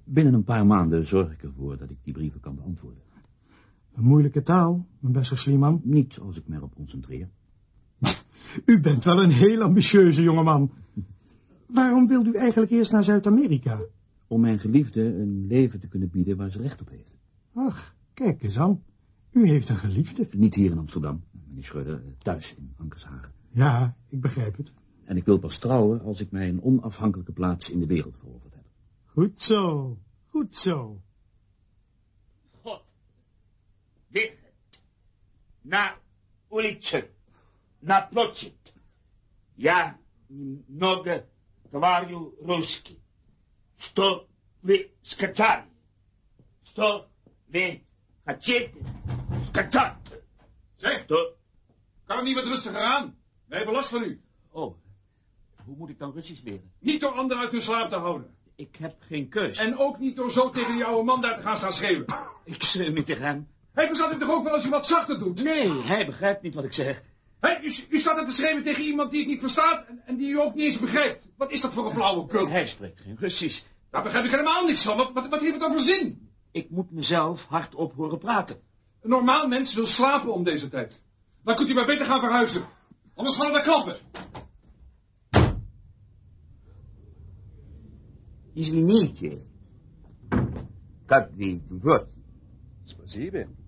Binnen een paar maanden zorg ik ervoor dat ik die brieven kan beantwoorden.
Een moeilijke taal, mijn beste Schliemann.
Niet als ik me erop concentreer.
U bent wel een heel ambitieuze jongeman. Waarom wilt u eigenlijk eerst naar Zuid-Amerika?
Om mijn geliefde een leven te kunnen bieden waar ze recht op heeft.
Ach, kijk eens aan. U heeft een geliefde.
Niet hier in Amsterdam, meneer Schreuder, thuis in Ankershagen.
Ja, ik begrijp het.
En ik wil pas trouwen als ik mij een onafhankelijke plaats in de wereld veroverd heb.
Goed zo, goed zo.
God Dit. Na ulice. Na pločit. Ja mnogo говорю русский. Что вы сказали? Что вы
Ga zitten. Skata.
Zeg, kan het niet wat rustiger aan? Wij hebben last van u.
Oh, hoe moet ik dan Russisch leren?
Niet door anderen uit hun slaap te houden.
Ik heb geen keus.
En ook niet door zo tegen die oude man daar te gaan staan schreeuwen.
Ik schreeuw niet tegen hem.
Hij verstaat u toch ook wel als u wat zachter doet?
Nee, hij begrijpt niet wat ik zeg.
Hé, u, u staat er te schreeuwen tegen iemand die het niet verstaat en, en die u ook niet eens begrijpt. Wat is dat voor een flauwekul?
Hij spreekt geen Russisch.
Daar begrijp ik helemaal niks van. Wat, wat, wat heeft het dan voor zin?
Ik moet mezelf hardop horen praten.
Een normaal mens wil slapen om deze tijd. Dan kunt u maar beter gaan verhuizen. Anders vallen er klappen.
Извините. Как вы живете?
Spasibo.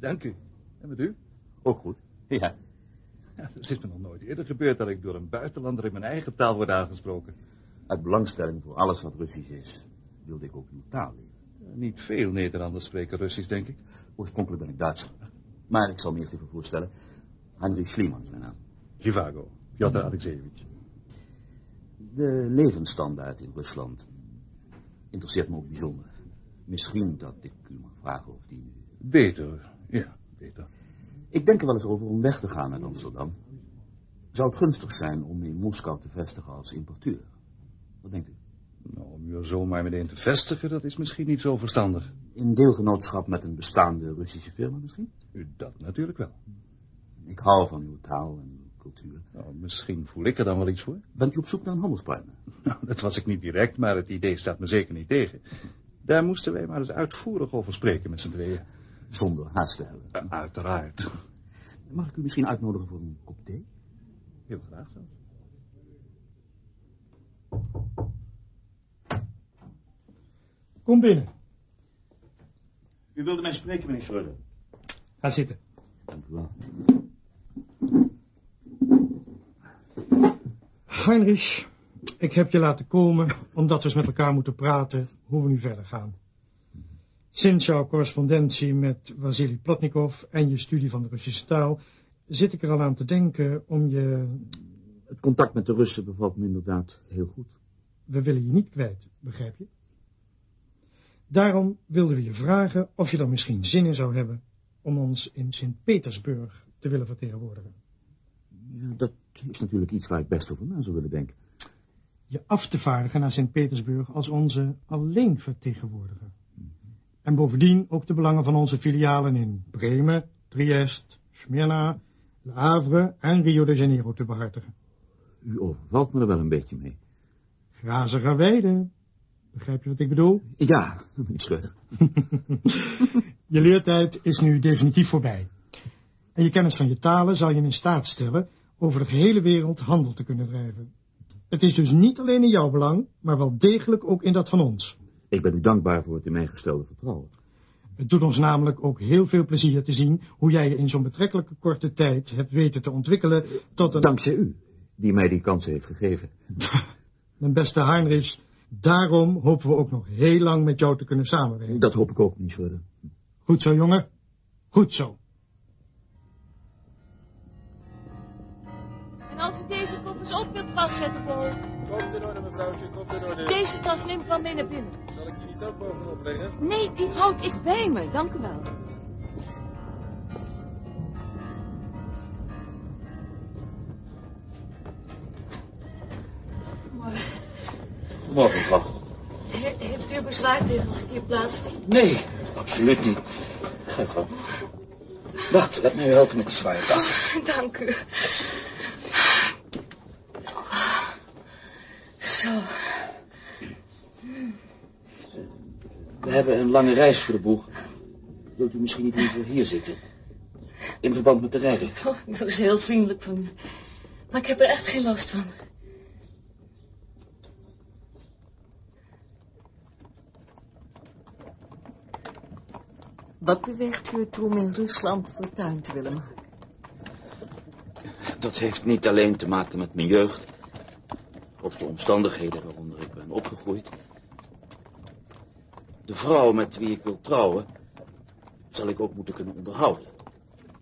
Dank u. En met u?
Ook goed. Ja.
ja. Het is me nog nooit eerder gebeurd dat ik door een buitenlander in mijn eigen taal word aangesproken.
Uit belangstelling voor alles wat Russisch is, wilde ik ook uw taal leren.
Niet veel Nederlanders spreken Russisch, denk ik.
Oorspronkelijk ben ik Duitser. Maar ik zal me eerst even voorstellen. Heinrich Schliemann is mijn naam.
Zhivago, Piotr Alexeyevich.
De levensstandaard in Rusland interesseert me ook bijzonder. Misschien dat ik u mag vragen of die...
Beter, ja, beter.
Ik denk er wel eens over om weg te gaan uit Amsterdam. Zou het gunstig zijn om in Moskou te vestigen als importeur? Wat denkt u?
Nou, om u er zomaar meteen te vestigen, dat is misschien niet zo verstandig.
In deelgenootschap met een bestaande Russische firma misschien?
Dat natuurlijk wel.
Ik hou van uw taal en uw cultuur.
Nou, misschien voel ik er dan wel iets voor.
Bent u op zoek naar een handelspartner?
Nou, dat was ik niet direct, maar het idee staat me zeker niet tegen. Daar moesten wij maar eens uitvoerig over spreken met z'n tweeën.
Zonder haast te hebben.
Uh, uiteraard.
Mag ik u misschien uitnodigen voor een kop thee?
Heel graag zelfs.
Kom binnen.
U wilde mij spreken, meneer Schreuder.
Ga zitten.
Dank u wel.
Heinrich, ik heb je laten komen omdat we eens met elkaar moeten praten hoe we nu verder gaan. Sinds jouw correspondentie met Vasily Plotnikov en je studie van de Russische taal zit ik er al aan te denken om je...
Het contact met de Russen bevalt me inderdaad heel goed.
We willen je niet kwijt, begrijp je? Daarom wilden we je vragen of je er misschien zin in zou hebben om ons in Sint-Petersburg te willen vertegenwoordigen.
Ja, dat is natuurlijk iets waar ik best over na zou willen denken.
Je af te vaardigen naar Sint-Petersburg als onze alleen vertegenwoordiger. En bovendien ook de belangen van onze filialen in Bremen, Triest, Smyrna, Le Havre en Rio de Janeiro te behartigen.
U overvalt me er wel een beetje mee.
Grazige weiden. Begrijp je wat ik bedoel?
Ja, meneer Schreuder.
je leertijd is nu definitief voorbij. En je kennis van je talen zal je in staat stellen over de gehele wereld handel te kunnen drijven. Het is dus niet alleen in jouw belang, maar wel degelijk ook in dat van ons.
Ik ben u dankbaar voor het in mij gestelde vertrouwen.
Het doet ons namelijk ook heel veel plezier te zien hoe jij je in zo'n betrekkelijke korte tijd hebt weten te ontwikkelen tot een...
Dankzij u, die mij die kans heeft gegeven.
Mijn beste Heinrich, daarom hopen we ook nog heel lang met jou te kunnen samenwerken.
Dat hoop ik ook, meneer Schreuder.
Goed zo, jongen. Goed zo.
En als u deze koffers ook wilt vastzetten boven.
Komt in orde, mevrouwtje, komt in orde.
Deze tas neem ik wel mee naar binnen.
Zal ik die niet ook bovenop leggen?
Nee, die houd ik bij me, dank u wel. Goedemorgen.
Goedemorgen, mevrouw.
He heeft u bezwaar tegen als ik hier plaats neem?
Nee, absoluut niet. Ga gewoon. Wacht, laat mij u helpen met de zware tas.
Oh, dank u. Zo.
We hebben een lange reis voor de boeg. Wilt u misschien niet liever hier zitten? In verband met de rijrit.
Oh, dat is heel vriendelijk van u. Maar ik heb er echt geen last van. Wat beweegt u ertoe om in Rusland fortuin te willen maken?
Dat heeft niet alleen te maken met mijn jeugd. Of de omstandigheden waaronder ik ben opgegroeid. De vrouw met wie ik wil trouwen, zal ik ook moeten kunnen onderhouden.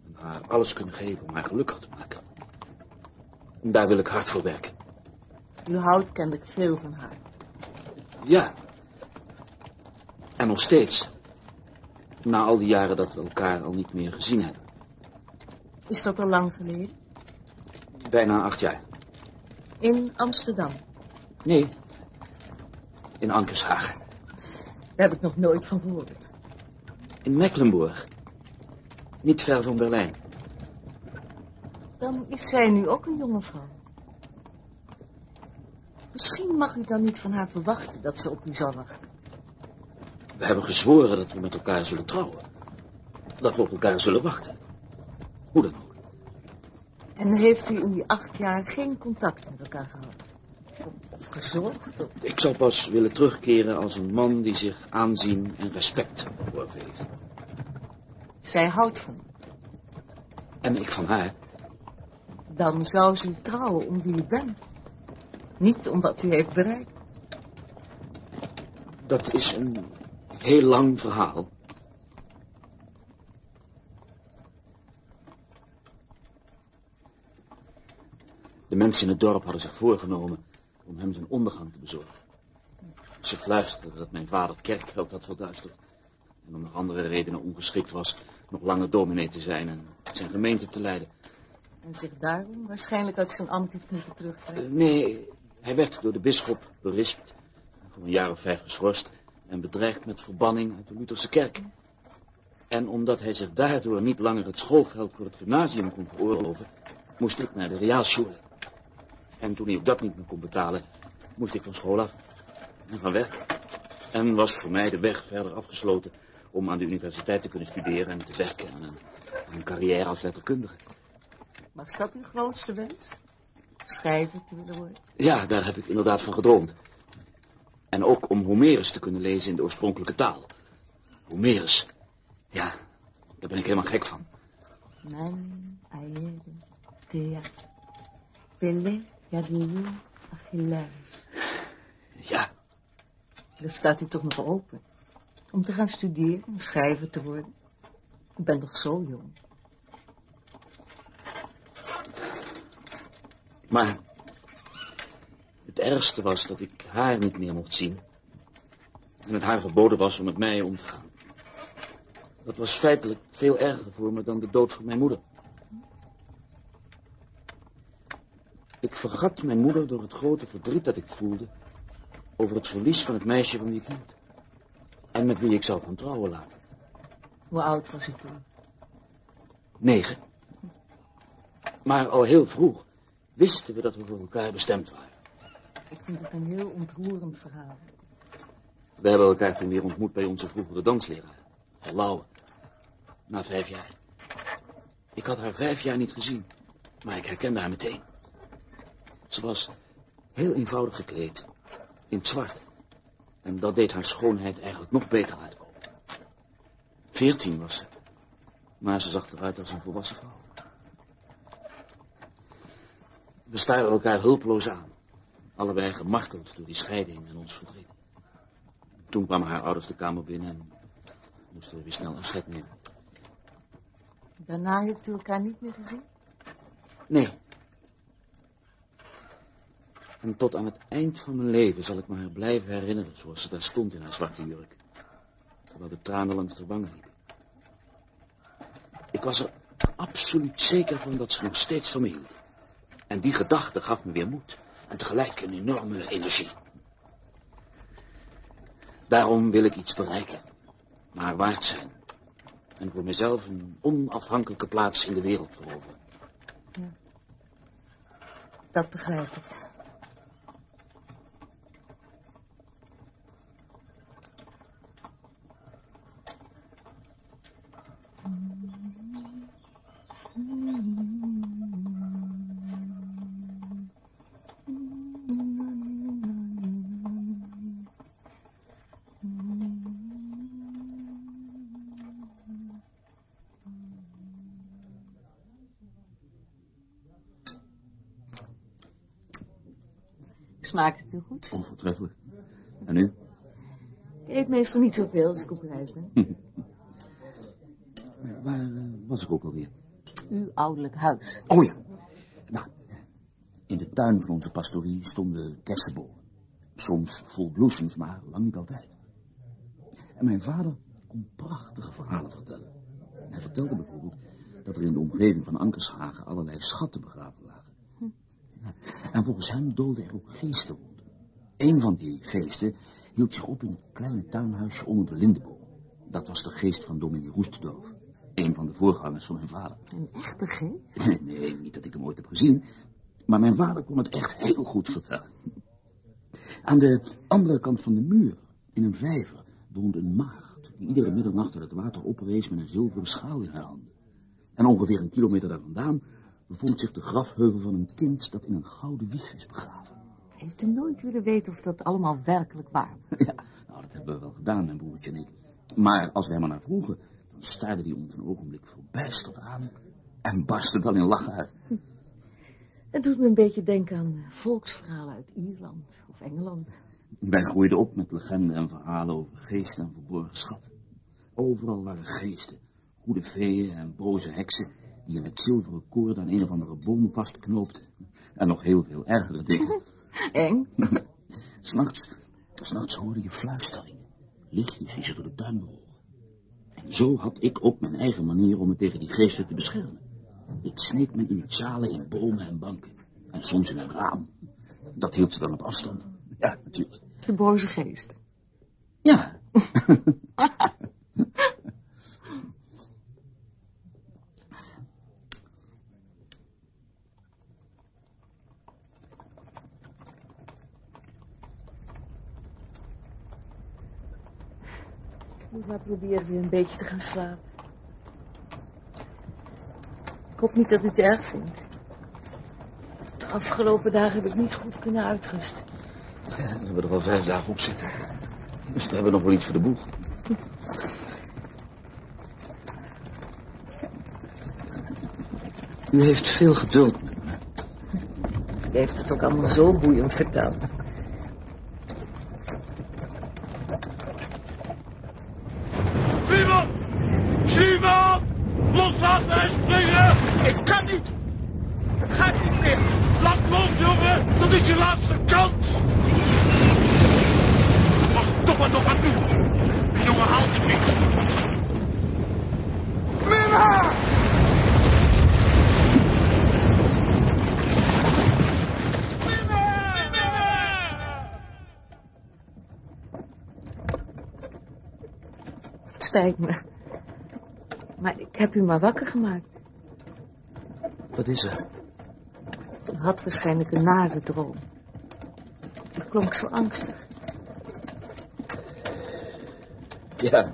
En haar alles kunnen geven om haar gelukkig te maken. En daar wil ik hard voor werken.
U houdt kennelijk veel van haar.
Ja. En nog steeds. Na al die jaren dat we elkaar al niet meer gezien hebben.
Is dat al lang geleden?
Bijna acht jaar.
In Amsterdam.
Nee, in Ankershagen.
Daar heb ik nog nooit van gehoord.
In Mecklenburg. Niet ver van Berlijn.
Dan is zij nu ook een jonge vrouw. Misschien mag u dan niet van haar verwachten dat ze op u zal wachten.
We hebben gezworen dat we met elkaar zullen trouwen. Dat we op elkaar zullen wachten. Hoe dan ook.
En heeft u in die acht jaar geen contact met elkaar gehad? Of gezocht? Of...
Ik zou pas willen terugkeren als een man die zich aanzien en respect verworven heeft.
Zij houdt van u.
En ik van haar.
Dan zou ze u trouwen om wie u bent. Niet om wat u heeft bereikt.
Dat is een heel lang verhaal. De mensen in het dorp hadden zich voorgenomen om hem zijn ondergang te bezorgen. Ze fluisterden dat mijn vader kerkgeld had verduisterd. En om nog andere redenen ongeschikt was nog langer dominee te zijn en zijn gemeente te leiden.
En zich daarom waarschijnlijk uit zijn ambt heeft moeten terugtrekken.
Uh, nee, hij werd door de bisschop berispt, voor een jaar of vijf geschorst en bedreigd met verbanning uit de Lutherse kerk. En omdat hij zich daardoor niet langer het schoolgeld voor het gymnasium kon veroorloven, moest ik naar de reaalschule. En toen hij ook dat niet meer kon betalen, moest ik van school af en gaan werken. En was voor mij de weg verder afgesloten om aan de universiteit te kunnen studeren en te werken aan een, aan een carrière als letterkundige.
Was dat uw grootste wens? Schrijver te willen worden?
Ja, daar heb ik inderdaad van gedroomd. En ook om Homerus te kunnen lezen in de oorspronkelijke taal. Homerus. Ja, daar ben ik helemaal gek van.
Men, aede, thea, pele, jadiu, achilleus.
Ja.
Dat staat u toch nog open? Om te gaan studeren, om schrijver te worden. U bent nog zo jong.
Maar het ergste was dat ik haar niet meer mocht zien. En het haar verboden was om met mij om te gaan. Dat was feitelijk veel erger voor me dan de dood van mijn moeder. Ik vergat mijn moeder door het grote verdriet dat ik voelde over het verlies van het meisje van wie ik hield. En met wie ik zou gaan trouwen laten.
Hoe oud was u toen?
Negen. Maar al heel vroeg wisten we dat we voor elkaar bestemd waren.
Ik vind het een heel ontroerend verhaal.
We hebben elkaar toen weer ontmoet bij onze vroegere dansleraar, Herr Lauwe. Na vijf jaar. Ik had haar vijf jaar niet gezien, maar ik herkende haar meteen. Ze was heel eenvoudig gekleed, in het zwart. En dat deed haar schoonheid eigenlijk nog beter uitkomen. Veertien was ze, maar ze zag eruit als een volwassen vrouw. We staarden elkaar hulpeloos aan. Allebei gemarteld door die scheiding en ons verdriet. Toen kwamen haar ouders de kamer binnen en moesten we weer snel afscheid nemen.
Daarna heeft u elkaar niet meer gezien?
Nee. En tot aan het eind van mijn leven zal ik me haar blijven herinneren zoals ze daar stond in haar zwarte jurk. Terwijl de tranen langs de wangen liepen. Ik was er absoluut zeker van dat ze nog steeds van me hield. En die gedachte gaf me weer moed. En tegelijk een enorme energie. Daarom wil ik iets bereiken. Maar waard zijn. En voor mezelf een onafhankelijke plaats in de wereld veroveren.
Ja. Dat begrijp ik. Smaakt het heel goed?
Onvoortreffelijk. En u?
Ik eet meestal niet zoveel als ik op reis ben.
Waar uh, was ik ook alweer?
Uw ouderlijk huis.
Oh ja. Nou, in de tuin van onze pastorie stonden kersenbomen. Soms vol bloesems, maar lang niet altijd. En mijn vader kon prachtige verhalen vertellen. Hij vertelde bijvoorbeeld dat er in de omgeving van Ankershagen allerlei schatten begraven en volgens hem doolden er ook geesten rond. Een van die geesten hield zich op in het kleine tuinhuisje onder de lindenboom. Dat was de geest van dominee Roestdorf. Een van de voorgangers van mijn vader.
Een echte geest?
Nee, nee, niet dat ik hem ooit heb gezien. Maar mijn vader kon het echt heel goed vertellen. Aan de andere kant van de muur, in een vijver, woonde een maagd... die iedere middernacht uit het water oprees met een zilveren schaal in haar handen. En ongeveer een kilometer daar vandaan bevond zich de grafheuvel van een kind... dat in een gouden wieg is begraven.
Heeft u nooit willen weten of dat allemaal werkelijk waar was?
Ja, nou, dat hebben we wel gedaan, mijn broertje en ik. Maar als wij hem naar vroegen, dan staarde hij ons een ogenblik verbijsterd aan... en barstte dan in lachen uit.
Het doet me een beetje denken aan volksverhalen uit Ierland of Engeland.
Wij groeiden op met legenden en verhalen over geesten en verborgen schatten. Overal waren geesten, goede feeën en boze heksen... die je met zilveren koord aan een of andere boom vastknoopten. En nog heel veel ergere dingen.
Eng?
S'nachts, s'nachts hoorde je fluisteringen, lichtjes die zich door de tuin bewogen. En zo had ik op mijn eigen manier om me tegen die geesten te beschermen. Ik sneed mijn initialen in bomen en banken. En soms in een raam. Dat hield ze dan op afstand. Ja, natuurlijk.
De boze geest.
Ja.
moet maar proberen weer een beetje te gaan slapen. Ik hoop niet dat u het erg vindt. De afgelopen dagen heb ik niet goed kunnen uitrusten.
We hebben er al vijf dagen op zitten. Dus we hebben nog wel iets voor de boeg. U heeft veel geduld met me.
U heeft het ook allemaal zo boeiend verteld.
Schliemann! Schliemann! Loslaten en springen! Ik kan niet! Het gaat niet meer! Laat los, jongen! Dat is je laatste kans! Het was toch maar nog aan doen! Die jongen haalt het niet! Mima!
Het spijt me. Maar ik heb u maar wakker gemaakt.
Wat is er?
U had waarschijnlijk een nare droom. Het klonk zo angstig.
Ja.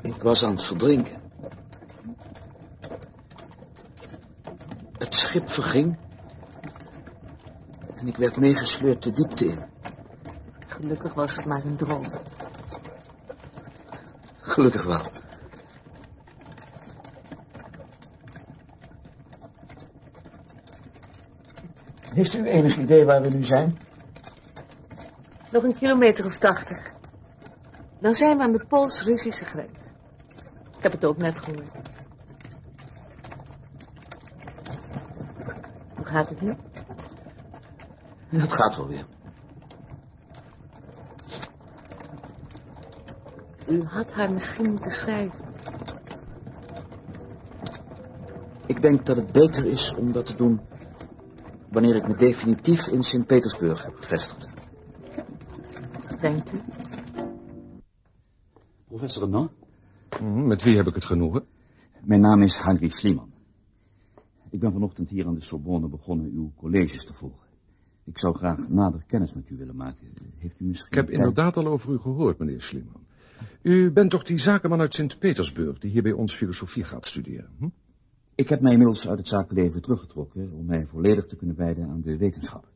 Ik was aan het verdrinken. Het schip verging. En ik werd meegesleurd de diepte in.
Gelukkig was het maar een droom.
Gelukkig wel. Heeft u enig idee waar we nu zijn?
Nog een kilometer of tachtig. Dan zijn we aan de Pools-Russische grens. Ik heb het ook net gehoord. Hoe gaat het nu?
Het gaat wel weer.
U had haar misschien moeten schrijven.
Ik denk dat het beter is om dat te doen wanneer ik me definitief in Sint-Petersburg heb gevestigd.
Denkt u?
Professor Renan?
Mhm, Met wie heb ik het genoegen?
Mijn naam is Henry Schliemann. Ik ben vanochtend hier aan de Sorbonne begonnen uw colleges te volgen. Ik zou graag nader kennis met u willen maken. Heeft u misschien...
Ik heb
tijd?
inderdaad al over u gehoord, meneer Schliemann. U bent toch die zakenman uit Sint-Petersburg... die hier bij ons filosofie gaat studeren? Hm?
Ik heb mij inmiddels uit het zakenleven teruggetrokken... om mij volledig te kunnen wijden aan de wetenschap.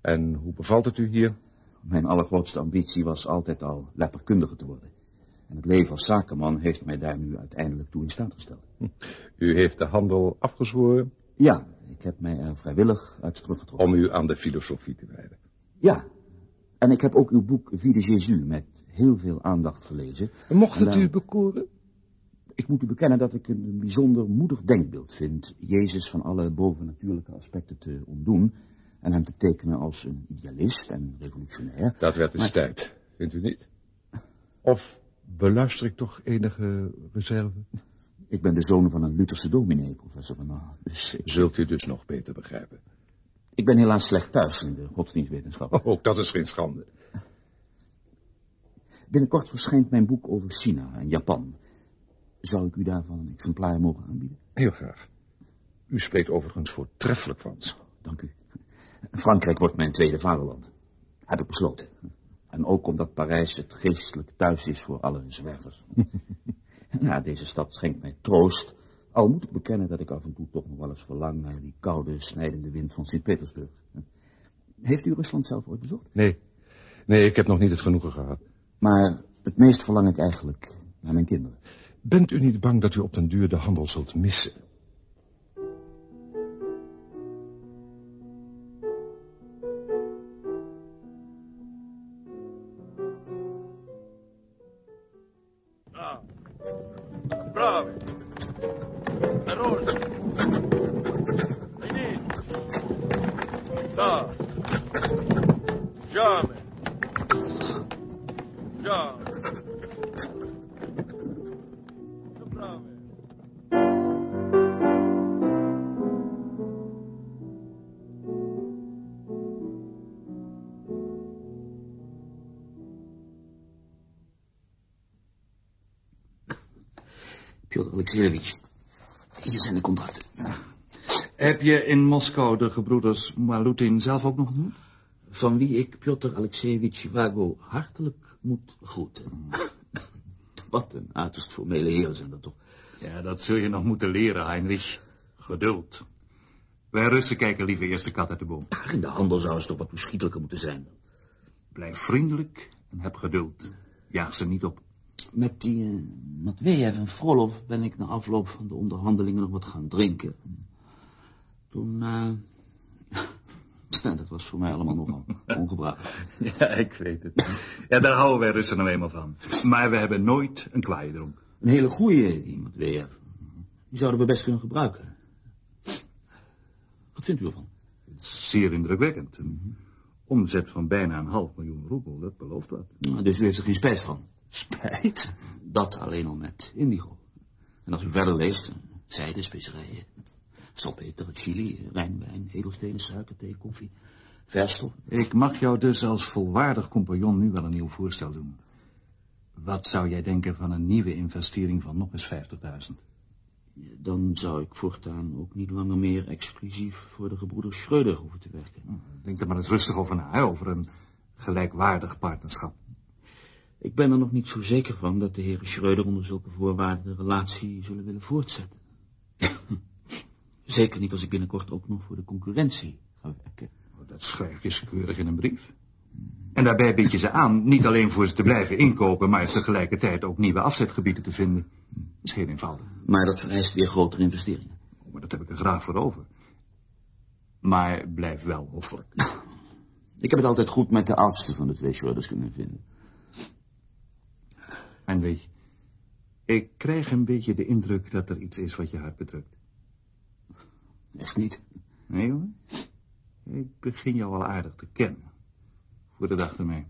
En hoe bevalt het u hier?
Mijn allergrootste ambitie was altijd al letterkundige te worden. En het leven als zakenman heeft mij daar nu uiteindelijk toe in staat gesteld.
U heeft de handel afgezworen
Ja, ik heb mij er vrijwillig uit teruggetrokken.
om u aan de filosofie te wijden.
Ja, en ik heb ook uw boek Vie de Jésus met heel veel aandacht gelezen.
Mocht het u bekoren?
Ik moet u bekennen dat ik een bijzonder moedig denkbeeld vind... Jezus van alle bovennatuurlijke aspecten te ontdoen... en hem te tekenen als een idealist en revolutionair.
Dat werd eens
Maar-
tijd, vindt u niet? Of Beluister ik toch enige reserve?
Ik ben de zoon van een Lutherse dominee, professor Van Aal. Dus ik-
Zult u dus nog beter begrijpen.
ik ben helaas slecht thuis in de godsdienstwetenschap.
Ook dat is geen schande.
Binnenkort verschijnt mijn boek over China en Japan. Zou ik u daarvan een exemplaar mogen aanbieden?
Heel graag. U spreekt overigens voortreffelijk Frans.
Dank u. Frankrijk wordt mijn tweede vaderland. Heb ik besloten. En ook omdat Parijs het geestelijk thuis is voor alle zwervers. ja, deze stad schenkt mij troost. Al moet ik bekennen dat ik af en toe toch nog wel eens verlang naar die koude, snijdende wind van Sint-Petersburg. Heeft u Rusland zelf ooit bezocht?
Nee. Nee, ik heb nog niet het genoegen gehad.
Maar het meest verlang ik eigenlijk naar mijn kinderen.
Bent u niet bang dat u op den duur de handel zult missen?
Hier zijn de contracten.
Heb je in Moskou de gebroeders Malutin zelf ook nog ontmoet?
Van wie ik Piotr Alexeyevich Vago hartelijk moet groeten. Wat een uiterst formele heren zijn dat toch.
Ja, dat zul je nog moeten leren, Heinrich. Geduld. Wij Russen kijken liever eerst de kat uit de boom.
Ach, in de handel zou ze toch wat toeschietelijker moeten zijn.
Blijf vriendelijk en heb geduld. Jaag ze niet op.
Met die uh, Matveev en Frolov ben ik na afloop van de onderhandelingen nog wat gaan drinken. Toen, eh ja, dat was voor mij allemaal nogal ongebruikelijk.
Ja, ik weet het. Ja, daar houden wij Russen nou eenmaal van. Maar we hebben nooit een kwaaie dronk.
Een hele goeie, die Matveev. Die zouden we best kunnen gebruiken. Wat vindt u ervan?
Zeer indrukwekkend. Een omzet van bijna een half miljoen roebel, dat belooft wat.
Nou, dus u heeft er geen spijt van?
Spijt?
Dat alleen al met indigo. En als u verder leest, zijde, specerijen, salpeter, chili, wijnwijn, edelstenen, suiker, thee, koffie, verstof.
Ik mag jou dus als volwaardig compagnon nu wel een nieuw voorstel doen. Wat zou jij denken van een nieuwe investering van nog eens 50.000?
Dan zou ik voortaan ook niet langer meer exclusief voor de gebroeders Schreuder hoeven te werken.
Denk er maar eens rustig over na, hè, over een gelijkwaardig partnerschap.
Ik ben er nog niet zo zeker van dat de heren Schreuder onder zulke voorwaarden de relatie zullen willen voortzetten. zeker niet als ik binnenkort ook nog voor de concurrentie ga werken.
Dat schrijf je keurig in een brief. En daarbij bied je ze aan niet alleen voor ze te blijven inkopen, maar tegelijkertijd ook nieuwe afzetgebieden te vinden. Dat is heel eenvoudig.
Maar dat vereist weer grotere investeringen.
Oh, maar dat heb ik er graag voor over. Maar blijf wel hoffelijk.
Ik heb het altijd goed met de oudste van de twee Schreuders kunnen vinden.
Heinrich, ik krijg een beetje de indruk dat er iets is wat je hart bedrukt.
Echt niet?
Nee hoor. Ik begin jou al aardig te kennen. Voor de dag ermee.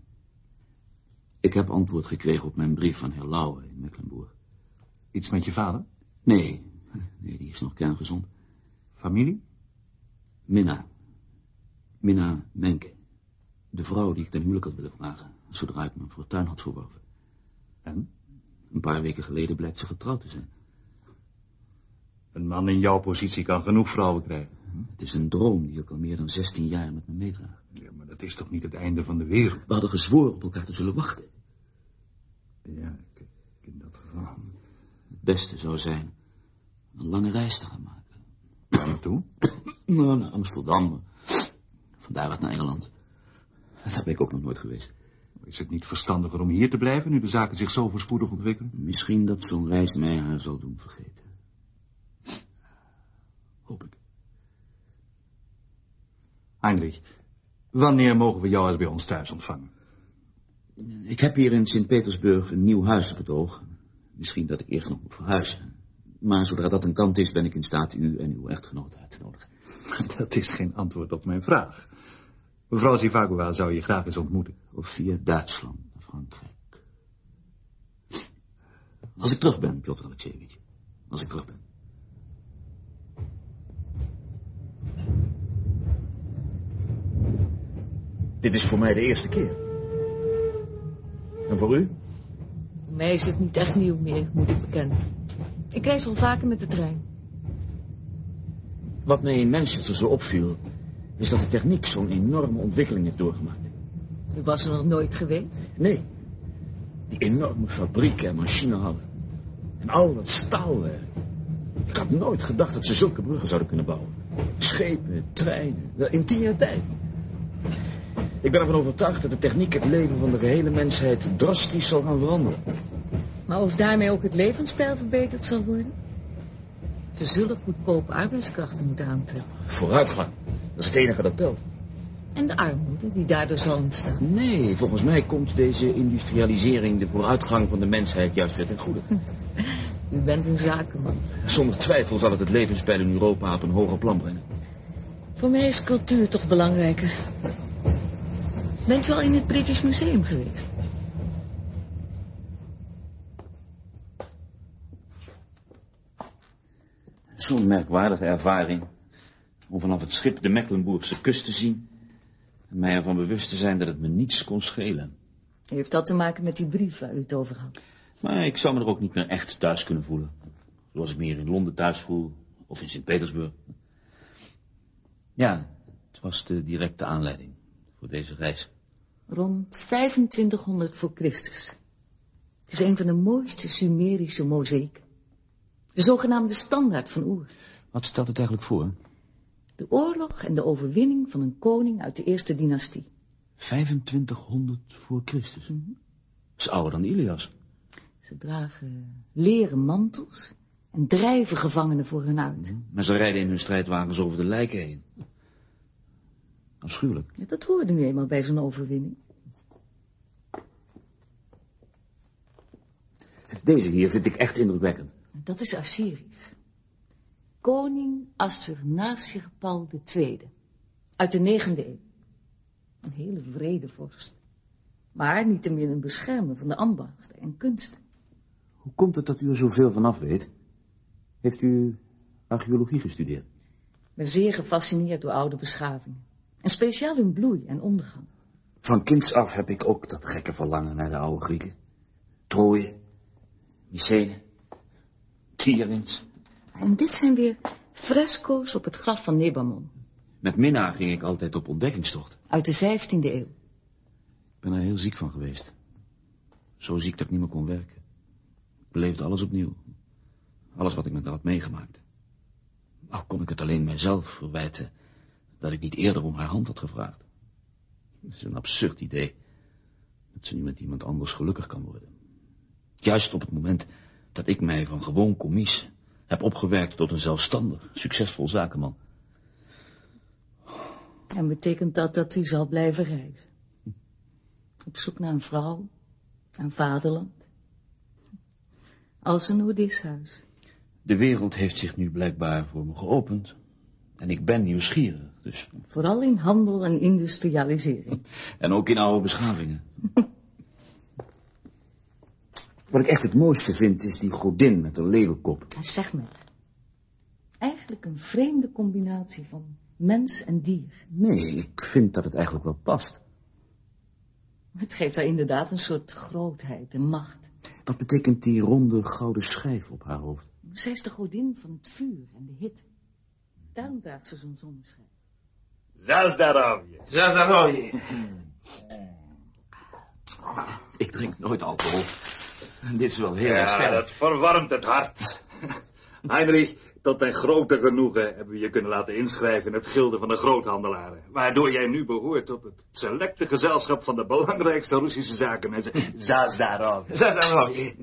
Ik heb antwoord gekregen op mijn brief van heer Lauwe in Mecklenburg.
Iets met je vader?
Nee, nee, die is nog kerngezond.
Familie?
Minna. Minna Menke. De vrouw die ik ten huwelijk had willen vragen, zodra ik mijn fortuin had verworven.
En?
Een paar weken geleden blijkt ze getrouwd te zijn.
Een man in jouw positie kan genoeg vrouwen krijgen.
Het is een droom die ik al meer dan 16 jaar met me meedraag.
Ja, maar dat is toch niet het einde van de wereld?
We hadden gezworen op elkaar te zullen wachten.
Ja, kijk, in dat geval.
Het beste zou zijn een lange reis te gaan maken.
Waar naartoe?
Nou, naar Amsterdam. Vandaar naar Engeland. Daar ben ik ook nog nooit geweest.
Is het niet verstandiger om hier te blijven, nu de zaken zich zo voorspoedig ontwikkelen?
Misschien dat zo'n reis mij haar zal doen vergeten. Hoop ik.
Heinrich, wanneer mogen we jou eens bij ons thuis ontvangen?
Ik heb hier in Sint-Petersburg een nieuw huis op het oog. Misschien dat ik eerst nog moet verhuizen. Maar zodra dat een kant is, ben ik in staat u en uw echtgenoot uit te nodigen.
Dat is geen antwoord op mijn vraag. Mevrouw Zivagova zou je graag eens ontmoeten.
Of via Duitsland naar Frankrijk. Als ik terug ben, Piotr Alexejevich. Als ik terug ben. Dit is voor mij de eerste keer. En voor u?
Voor mij is het niet echt nieuw meer, moet ik bekennen. Ik reis al vaker met de trein.
Wat mij in Manchester zo opviel, is dat de techniek zo'n enorme ontwikkeling heeft doorgemaakt.
U was er nog nooit geweest?
Nee. Die enorme fabrieken en machinehallen. En al dat staalwerk. Ik had nooit gedacht dat ze zulke bruggen zouden kunnen bouwen. Schepen, treinen, wel in tien jaar tijd. Ik ben ervan overtuigd dat de techniek het leven van de gehele mensheid drastisch zal gaan veranderen.
Maar of daarmee ook het levenspeil verbeterd zal worden? Ze zullen goedkope arbeidskrachten moeten aantrekken.
Vooruitgang, is het enige dat telt.
En de armoede die daardoor zal ontstaan.
Nee, volgens mij komt deze industrialisering de vooruitgang van de mensheid juist weer ten goede.
U bent een zakenman.
Zonder twijfel zal het het levenspeil in Europa op een hoger plan brengen.
Voor mij is cultuur toch belangrijker. Bent u al in het British Museum geweest?
Zo'n merkwaardige ervaring. Om vanaf het schip de Mecklenburgse kust te zien. En mij ervan bewust te zijn dat het me niets kon schelen.
Heeft dat te maken met die brief waar u het over had?
Maar ik zou me er ook niet meer echt thuis kunnen voelen. Zoals ik me hier in Londen thuis voel. Of in Sint-Petersburg. Ja, het was de directe aanleiding voor deze reis.
Rond 2500 voor Christus. Het is een van de mooiste Sumerische mozaïeken. De zogenaamde standaard van Oer.
Wat stelt het eigenlijk voor?
De oorlog en de overwinning van een koning uit de eerste dynastie.
2500 voor Christus. Dat is ouder dan Ilias.
Ze dragen leren mantels en drijven gevangenen voor hun uit.
Maar ze rijden in hun strijdwagens over de lijken heen. Afschuwelijk.
Ja, dat hoorde nu eenmaal bij zo'n overwinning.
Deze hier vind ik echt indrukwekkend.
Dat is Assyrisch. Koning Ashurnasirpal II. Uit de negende eeuw. Een hele vrede vorst. Maar niettemin een beschermer van de ambachten en kunsten.
Hoe komt het dat u er zoveel van af weet? Heeft u archeologie gestudeerd?
Ik ben zeer gefascineerd door oude beschavingen. En speciaal hun bloei en ondergang.
Van kinds af heb ik ook dat gekke verlangen naar de oude Grieken. Troje, Mycene, Tyrins.
En dit zijn weer fresco's op het graf van Nebamon.
Met Minna ging ik altijd op ontdekkingstocht.
Uit de 15e eeuw.
Ik ben er heel ziek van geweest. Zo ziek dat ik niet meer kon werken. Ik beleefde alles opnieuw. Alles wat ik met haar had meegemaakt. Al kon ik het alleen mijzelf verwijten dat ik niet eerder om haar hand had gevraagd. Het is een absurd idee dat ze nu met iemand anders gelukkig kan worden. Juist op het moment dat ik mij van gewoon commies heb opgewerkt tot een zelfstandig, succesvol zakenman.
En betekent dat dat u zal blijven reizen? Op zoek naar een vrouw, een vaderland? Als een Odysseus.
De wereld heeft zich nu blijkbaar voor me geopend. En ik ben nieuwsgierig, dus...
Vooral in handel en industrialisering.
En ook in oude beschavingen. Wat ik echt het mooiste vind, is die godin met een leeuwenkop.
Zeg maar. Eigenlijk een vreemde combinatie van mens en dier.
Nee, ik vind dat het eigenlijk wel past.
Het geeft haar inderdaad een soort grootheid en macht.
Wat betekent die ronde gouden schijf op haar hoofd?
Zij is de godin van het vuur en de hitte. Daarom draagt ze zo'n zonneschijn.
Zazdarovje.
Zazaroje. Ik drink nooit alcohol. Dit is wel heel erg
Ja,
sterk.
dat verwarmt het hart. Heinrich, tot mijn grote genoegen hebben we je kunnen laten inschrijven in het gilde van de groothandelaren. Waardoor jij nu behoort tot het selecte gezelschap van de belangrijkste Russische zakenmensen. Zazdarov.
Zazdarov.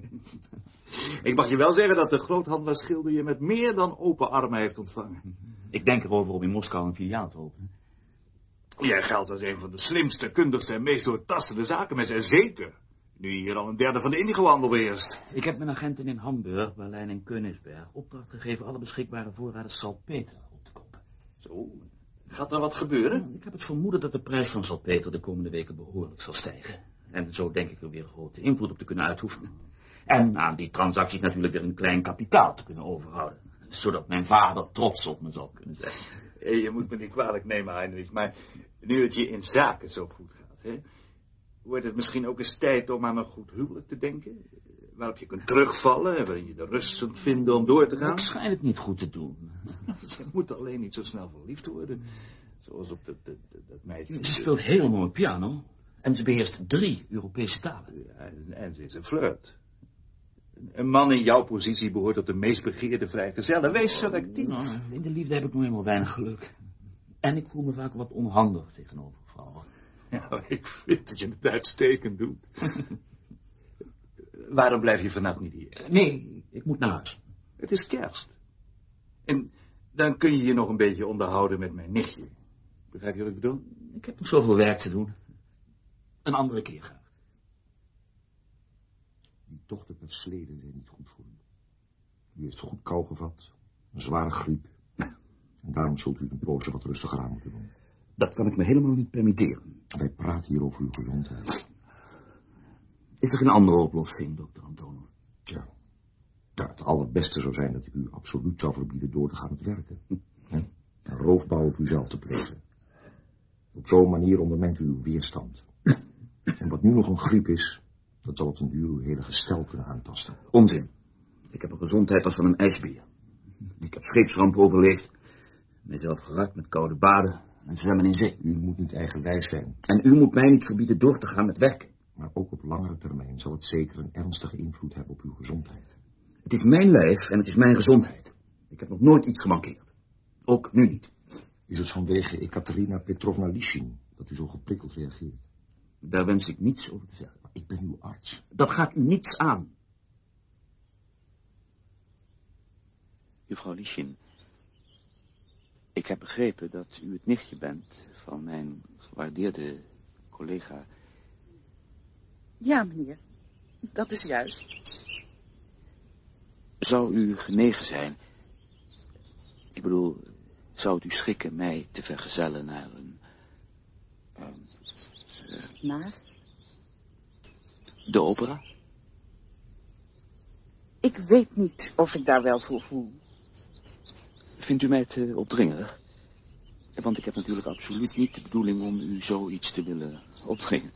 Ik mag je wel zeggen dat de groothandelaar Schilder je met meer dan open armen heeft ontvangen.
Ik denk erover om in Moskou een filiaal te openen.
Jij geldt als een van de slimste, kundigste en meest doortastende zakenmensen. En zeker, nu je hier al een derde van de indigo-handel beheerst.
Ik heb mijn agenten in Hamburg, Berlijn en Königsberg opdracht gegeven alle beschikbare voorraden salpeter op te kopen.
Zo, gaat er wat gebeuren?
Ik heb het vermoeden dat de prijs van salpeter de komende weken behoorlijk zal stijgen. En zo denk ik er weer grote invloed op te kunnen uitoefenen. En aan die transacties natuurlijk weer een klein kapitaal te kunnen overhouden. Zodat mijn vader trots op me zal kunnen zijn.
Eh, Je moet me niet kwalijk nemen, Heinrich, maar nu het je in zaken zo goed gaat, hè, wordt het misschien ook eens tijd om aan een goed huwelijk te denken? Waarop je kunt terugvallen en waarin je de rust kunt vinden om door te gaan?
Ik schijn het niet goed te doen.
Je moet alleen niet zo snel verliefd worden. Zoals op dat, dat, meisje.
Ze speelt heel mooi piano. En ze beheerst drie Europese talen.
Ja, en, en ze is een flirt. Een man in jouw positie behoort tot de meest begeerde vrijgezellen. Wees selectief.
Nou, in de liefde heb ik nog helemaal weinig geluk. En ik voel me vaak wat onhandig tegenover vrouwen.
Ja, ik vind dat je het uitstekend doet. Waarom blijf je vannacht niet hier?
Nee, ik moet naar huis.
Het is kerst. En dan kun je je nog een beetje onderhouden met mijn nichtje. Begrijp je wat ik bedoel?
Ik heb nog zoveel werk te doen. Een andere keer graag.
Die tochten per sleden zijn niet goed voor u. U heeft goed kou gevat, een zware griep. En daarom zult u een poosje wat rustiger aan moeten doen.
Dat kan ik me helemaal niet permitteren.
Wij praten hier over uw gezondheid.
Is er geen andere oplossing, dokter Antonov?
Ja. ja. Het allerbeste zou zijn dat ik u absoluut zou verbieden door te gaan met werken. Hm? Een roofbouw op uzelf te plegen. Op zo'n manier ondermijnt u uw weerstand. En wat nu nog een griep is, dat zal op den duur uw hele gestel kunnen aantasten.
Onzin. Ik heb een gezondheid als van een ijsbeer. Ik heb scheepsrampen overleefd. Mijzelf geraakt met koude baden en zwemmen in zee.
U moet niet eigenwijs zijn.
En u moet mij niet verbieden door te gaan met werken.
Maar ook op langere termijn zal het zeker een ernstige invloed hebben op uw gezondheid.
Het is mijn lijf en het is mijn gezondheid. Ik heb nog nooit iets gemankeerd. Ook nu niet.
Is het vanwege Ekaterina Petrovna Lishin dat u zo geprikkeld reageert?
Daar wens ik niets over te zeggen.
Maar ik ben uw arts.
Dat gaat u niets aan.
Juffrouw Lischin, ik heb begrepen dat u het nichtje bent van mijn gewaardeerde collega.
Ja, meneer. Dat is juist.
Zou u genegen zijn? Ik bedoel, zou het u schikken mij te vergezellen naar een... een eh,
Naar?
de opera?
Ik weet niet of ik daar wel voor voel.
Vindt u mij te opdringerig? Want ik heb natuurlijk absoluut niet de bedoeling om u zoiets te willen opdringen.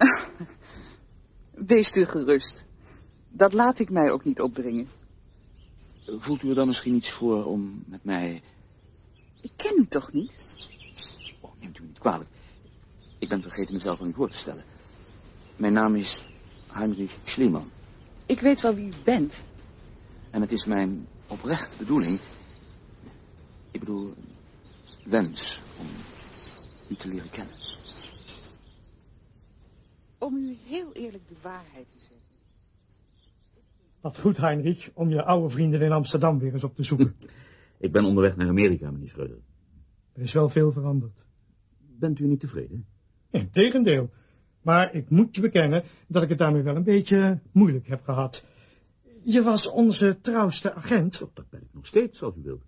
Wees u gerust. Dat laat ik mij ook niet opdringen.
Voelt u er dan misschien iets voor om met mij...
Ik ken u toch niet?
Oh, neemt u niet kwalijk. Ik ben vergeten mezelf aan u voor te stellen. Mijn naam is Heinrich Schliemann.
Ik weet wel wie u bent.
En het is mijn oprechte bedoeling... Ik bedoel, wens om u te leren kennen.
Om u heel eerlijk de waarheid te zeggen.
Wat goed, Heinrich, om je oude vrienden in Amsterdam weer eens op te zoeken.
Ik ben onderweg naar Amerika, meneer Schreuder.
Er is wel veel veranderd.
Bent u niet tevreden?
Integendeel. Maar ik moet je bekennen dat ik het daarmee wel een beetje moeilijk heb gehad. Je was onze trouwste agent.
Dat ben ik nog steeds, als u wilt.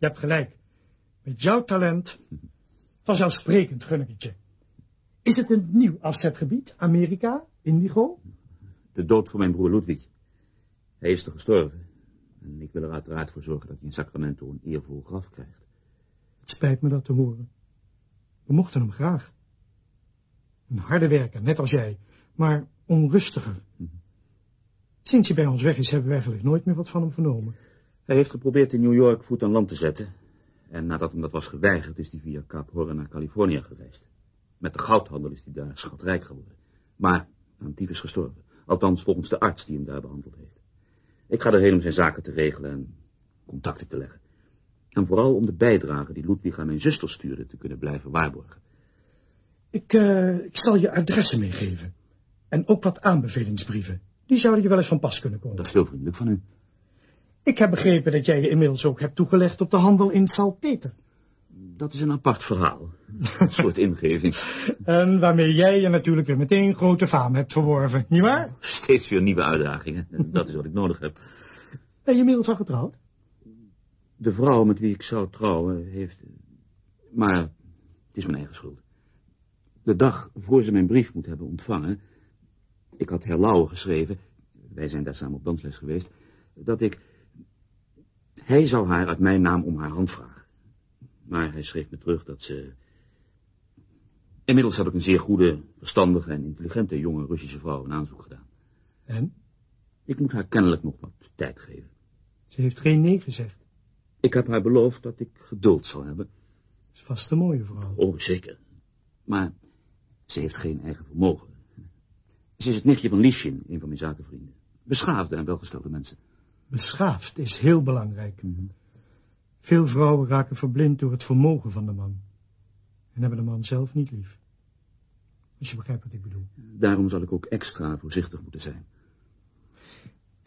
Je hebt gelijk. Met jouw talent, vanzelfsprekend gun ik het je. Is het een nieuw afzetgebied, Amerika, Indigo?
De dood van mijn broer Ludwig. Hij is er gestorven. En ik wil er uiteraard voor zorgen dat hij in Sacramento een eervol graf krijgt.
Het spijt me dat te horen. We mochten hem graag. Een harde werker, net als jij, maar onrustiger. Sinds hij bij ons weg is, hebben we eigenlijk nooit meer wat van hem vernomen.
Hij heeft geprobeerd in New York voet aan land te zetten. En nadat hem dat was geweigerd, is hij via Kaap Horn naar Californië gereisd. Met de goudhandel is hij daar schatrijk geworden. Maar aan tyfus gestorven. Althans, volgens de arts die hem daar behandeld heeft. Ik ga erheen om zijn zaken te regelen en contacten te leggen. En vooral om de bijdrage die Ludwig aan mijn zuster stuurde te kunnen blijven waarborgen.
Ik, uh, ik zal je adressen meegeven. En ook wat aanbevelingsbrieven. Die zouden je wel eens van pas kunnen komen.
Dat is heel vriendelijk van u.
Ik heb begrepen dat jij je inmiddels ook hebt toegelegd op de handel in Salpeter.
Dat is een apart verhaal. Een soort ingeving.
En waarmee jij je natuurlijk weer meteen grote faam hebt verworven, nietwaar?
Steeds weer nieuwe uitdagingen. En dat is wat ik nodig heb.
Ben je inmiddels al getrouwd?
De vrouw met wie ik zou trouwen heeft... Maar het is mijn eigen schuld. De dag voor ze mijn brief moet hebben ontvangen... Ik had herlauwen geschreven... wij zijn daar samen op dansles geweest, dat ik... Hij zou haar uit mijn naam om haar hand vragen. Maar hij schreef me terug dat ze... Inmiddels heb ik een zeer goede, verstandige en intelligente jonge Russische vrouw een aanzoek gedaan.
En?
Ik moet haar kennelijk nog wat tijd geven.
Ze heeft geen nee gezegd.
Ik heb haar beloofd dat ik geduld zal hebben.
Is vast een mooie vrouw.
Oh, zeker. Maar ze heeft geen eigen vermogen. Ze is het nichtje van Lishin, een van mijn zakenvrienden. Beschaafde en welgestelde mensen.
Beschaafd is heel belangrijk. Veel vrouwen raken verblind door het vermogen van de man. En hebben de man zelf niet lief. Als je begrijpt wat ik bedoel.
Daarom zal ik ook extra voorzichtig moeten zijn.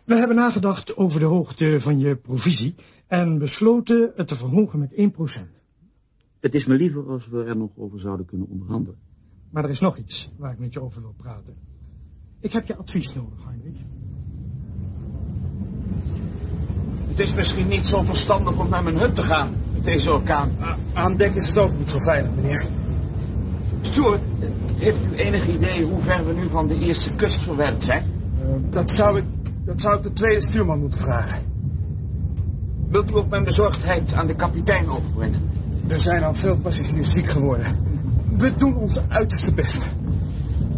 We hebben nagedacht over de hoogte van je provisie en besloten het te verhogen met 1%.
Het is me liever als we er nog over zouden kunnen onderhandelen.
Maar er is nog iets waar ik met je over wil praten. Ik heb je advies nodig, Heinrich.
Het is misschien niet zo verstandig om naar mijn hut te gaan met deze orkaan.
Aan dek is het ook niet zo veilig, meneer.
Stuart, heeft u enig idee hoe ver we nu van de eerste kust verwijderd zijn?
Uh, dat, zou ik, dat zou ik de tweede stuurman moeten vragen.
Wilt u ook mijn bezorgdheid aan de kapitein overbrengen?
Er zijn al veel passagiers ziek geworden. We doen ons uiterste best.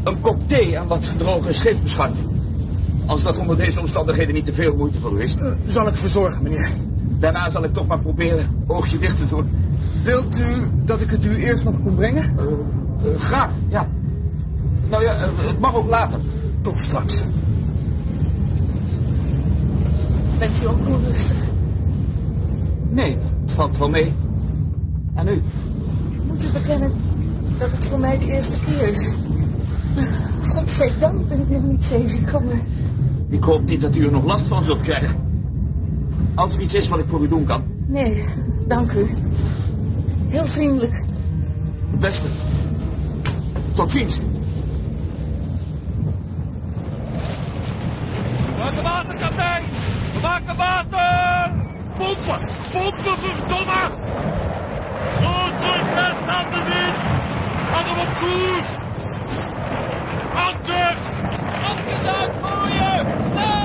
Een kop thee en wat droge scheepbeschat. Als dat onder deze omstandigheden niet te veel moeite voor u is.
Uh, zal ik verzorgen, meneer.
Daarna zal ik toch maar proberen oogje dicht te doen.
Wilt u dat ik het u eerst nog kom brengen?
Uh, uh, graag, ja. Nou ja, het mag ook later.
Tot straks.
Bent u ook onrustig?
Nee, het valt wel mee. En u?
Ik moet u bekennen dat het voor mij de eerste keer is. Godzijdank ben ik nog niet zeeziek geworden.
Ik hoop niet dat u er nog last van zult krijgen. Als er iets is wat ik voor u doen kan.
Nee, dank u. Heel vriendelijk.
Het beste. Tot ziens.
Maken water, kapitein! Maken water! Pompen! Pompen, verdomme! Noordelijk west aan de wind! Hang hem op koers! Anker!
Ankers uitgooien! Snel!
We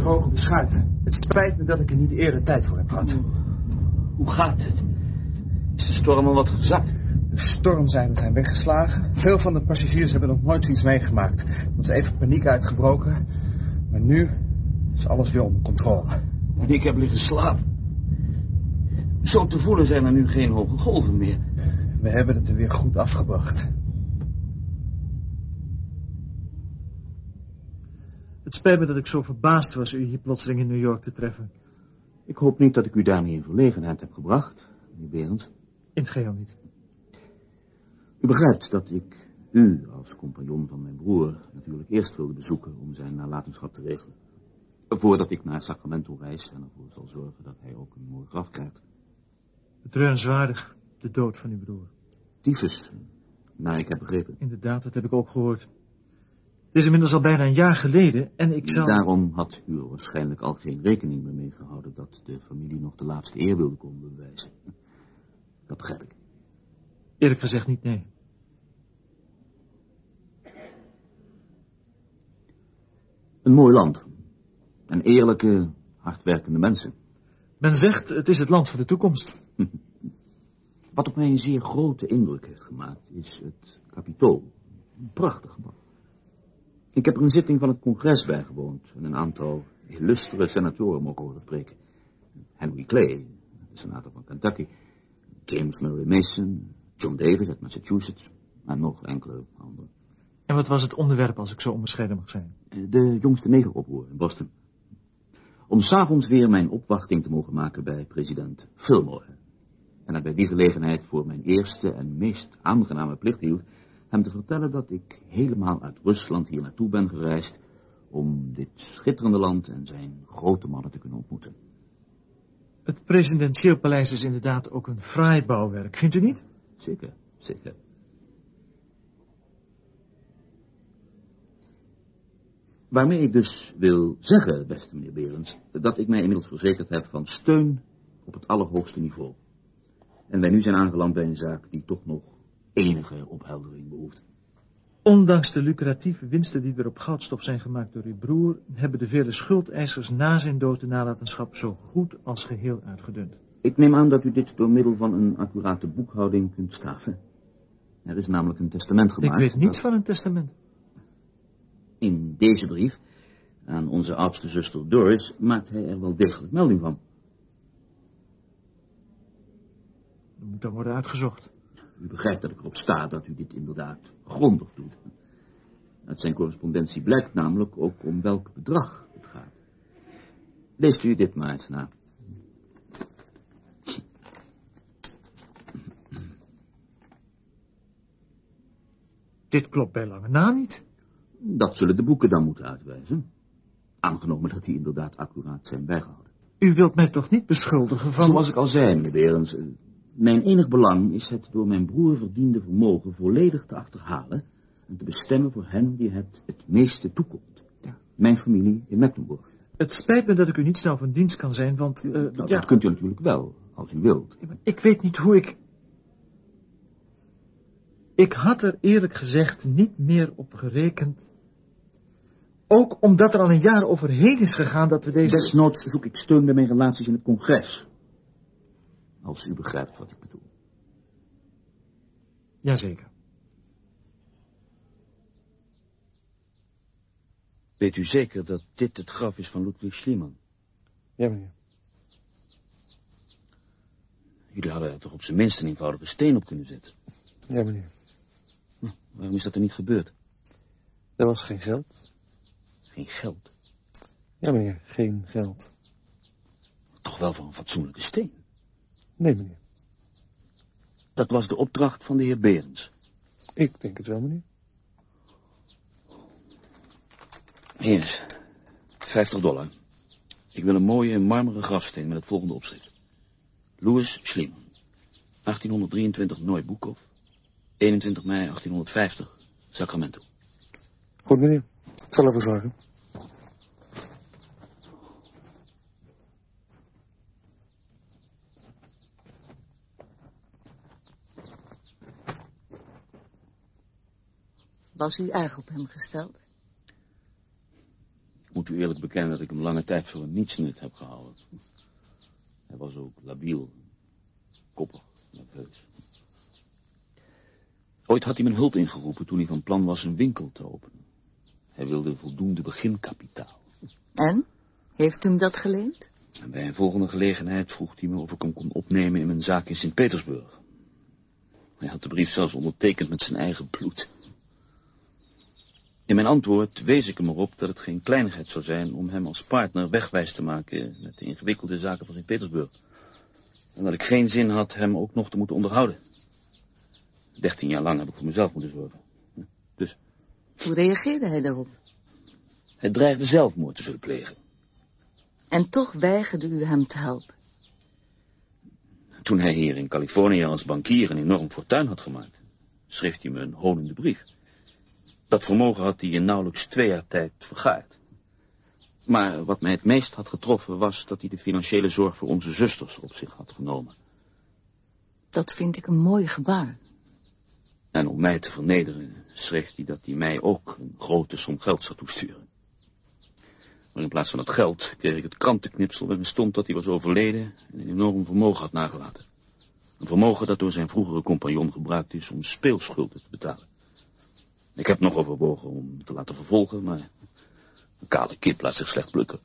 droge beschuiten. Het spijt me dat ik er niet eerder tijd voor heb gehad.
Hoe gaat het? Is de storm al wat gezakt?
De stormzeilen zijn weggeslagen. Veel van de passagiers hebben nog nooit zoiets meegemaakt. Er was even paniek uitgebroken. Maar nu is alles weer onder controle.
En ik heb liggen slapen. Zo te voelen zijn er nu geen hoge golven meer.
We hebben het er weer goed afgebracht.
Het spijt me dat ik zo verbaasd was u hier plotseling in New York te treffen.
Ik hoop niet dat ik u daarmee in verlegenheid heb gebracht, meneer Berend.
In het geheel niet.
U begrijpt dat ik u als compagnon van mijn broer natuurlijk eerst wilde bezoeken om zijn nalatenschap te regelen. Voordat ik naar Sacramento reis en ervoor zal zorgen dat hij ook een mooi graf krijgt.
Betreurenswaardig, de dood van uw broer.
Tyfus, naar ik heb begrepen.
Inderdaad, dat heb ik ook gehoord. Het is inmiddels al bijna een jaar geleden en ik zou...
Daarom had u er waarschijnlijk al geen rekening mee meegehouden dat de familie nog de laatste eer wilde komen bewijzen. Dat begrijp ik.
Eerlijk gezegd niet, nee.
Een mooi land. En eerlijke, hardwerkende mensen.
Men zegt, het is het land van de toekomst.
Wat op mij een zeer grote indruk heeft gemaakt, is het kapitool Een prachtig gebouw. Ik heb er een zitting van het congres bijgewoond en een aantal illustere senatoren mogen horen spreken. Henry Clay, de senator van Kentucky, James Murray Mason, John Davis uit Massachusetts en nog enkele anderen.
En wat was het onderwerp, als ik zo onbescheiden mag zijn?
De jongste negeroproer in Boston. Om s'avonds weer mijn opwachting te mogen maken bij president Fillmore. En dat bij die gelegenheid voor mijn eerste en meest aangename plicht hield hem te vertellen dat ik helemaal uit Rusland hier naartoe ben gereisd om dit schitterende land en zijn grote mannen te kunnen ontmoeten.
Het presidentieel paleis is inderdaad ook een fraai bouwwerk, vindt u niet?
Zeker, zeker. Waarmee ik dus wil zeggen, beste meneer Berends, dat ik mij inmiddels verzekerd heb van steun op het allerhoogste niveau. En wij nu zijn aangeland bij een zaak die toch nog enige opheldering behoeft.
Ondanks de lucratieve winsten die er op goudstof zijn gemaakt door uw broer, hebben de vele schuldeisers na zijn dood de nalatenschap zo goed als geheel uitgedund.
Ik neem aan dat u dit door middel van een accurate boekhouding kunt staven. Er is namelijk een testament gemaakt.
Ik weet niets van een testament.
In deze brief aan onze oudste zuster Doris maakt hij er wel degelijk melding van.
Dat moet dan worden uitgezocht.
U begrijpt dat ik erop sta dat u dit inderdaad grondig doet. Uit zijn correspondentie blijkt namelijk ook om welk bedrag het gaat. Leest u dit maar eens na.
Dit klopt bij lange na niet.
Dat zullen de boeken dan moeten uitwijzen. Aangenomen dat die inderdaad accuraat zijn bijgehouden.
U wilt mij toch niet beschuldigen van...
Zoals ik al zei, meneer Berends, eh, mijn enig belang is het door mijn broer verdiende vermogen volledig te achterhalen en te bestemmen voor hen die het het meeste toekomt.
Ja.
Mijn familie in Mecklenburg.
Het spijt me dat ik u niet snel van dienst kan zijn, want... Uh,
nou,
ja,
Dat kunt u natuurlijk wel, als u wilt.
Ik weet niet hoe ik... Ik had er eerlijk gezegd niet meer op gerekend. Ook omdat er al een jaar overheen is gegaan dat we deze...
Desnoods zoek ik steun bij mijn relaties in het congres. Als u begrijpt wat ik bedoel.
Jazeker.
Weet u zeker dat dit het graf is van Ludwig Schliemann?
Ja, meneer.
Jullie hadden er toch op zijn minst een eenvoudige steen op kunnen zetten?
Ja, meneer.
Nou, waarom is dat er niet gebeurd?
Er was geen geld.
Geen geld?
Ja, meneer, geen geld.
Toch wel voor een fatsoenlijke steen?
Nee, meneer.
Dat was de opdracht van de heer Berends.
Ik denk het wel, meneer.
Hier is 50 dollar. Ik wil een mooie marmeren grafsteen met het volgende opschrift. Louis Schliemann. 1823 Nooibukov. 21 mei 1850 Sacramento.
Goed, meneer. Ik zal ervoor zorgen.
Was u erg op hem gesteld?
Ik moet u eerlijk bekennen dat ik hem lange tijd voor een nietsnut heb gehouden. Hij was ook labiel, koppig, nerveus. Ooit had hij mijn hulp ingeroepen toen hij van plan was een winkel te openen. Hij wilde voldoende beginkapitaal.
En? Heeft u hem dat geleend?
En bij een volgende gelegenheid vroeg hij me of ik hem kon opnemen in mijn zaak in Sint-Petersburg. Hij had de brief zelfs ondertekend met zijn eigen bloed. In mijn antwoord wees ik hem erop dat het geen kleinigheid zou zijn om hem als partner wegwijs te maken met de ingewikkelde zaken van Sint-Petersburg. En dat ik geen zin had hem ook nog te moeten onderhouden. Dertien jaar lang heb ik voor mezelf moeten zorgen. Dus
Hoe reageerde hij daarop?
hij dreigde zelfmoord te zullen plegen.
En toch weigerde u hem te helpen.
Toen hij hier in Californië als bankier een enorm fortuin had gemaakt, schreef hij me een honende brief. Dat vermogen had hij in nauwelijks twee jaar tijd vergaard. Maar wat mij het meest had getroffen was dat hij de financiële zorg voor onze zusters op zich had genomen.
Dat vind ik een mooi gebaar.
En om mij te vernederen schreef hij dat hij mij ook een grote som geld zou toesturen. Maar in plaats van het geld kreeg ik het krantenknipsel waarin stond dat hij was overleden en een enorm vermogen had nagelaten. Een vermogen dat door zijn vroegere compagnon gebruikt is om speelschulden te betalen.
Ik heb nog overwogen om te laten vervolgen, maar een kale kip laat zich slecht plukken.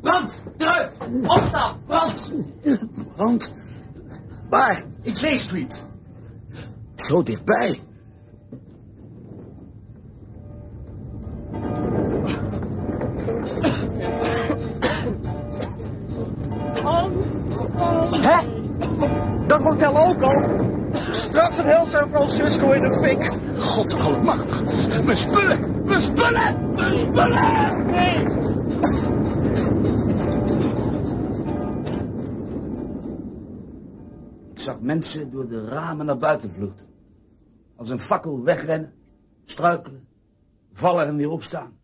Brand! Eruit! Opstaan! Brand!
Brand? Waar?
In Clay Street.
Zo dichtbij.
Hotel ook al? Straks het heel San Francisco in de fik.
God allemachtig. Mijn spullen! Mijn spullen! Mijn spullen!
Nee!
Ik zag mensen door de ramen naar buiten vluchten. Als een fakkel wegrennen, struikelen, vallen en weer opstaan.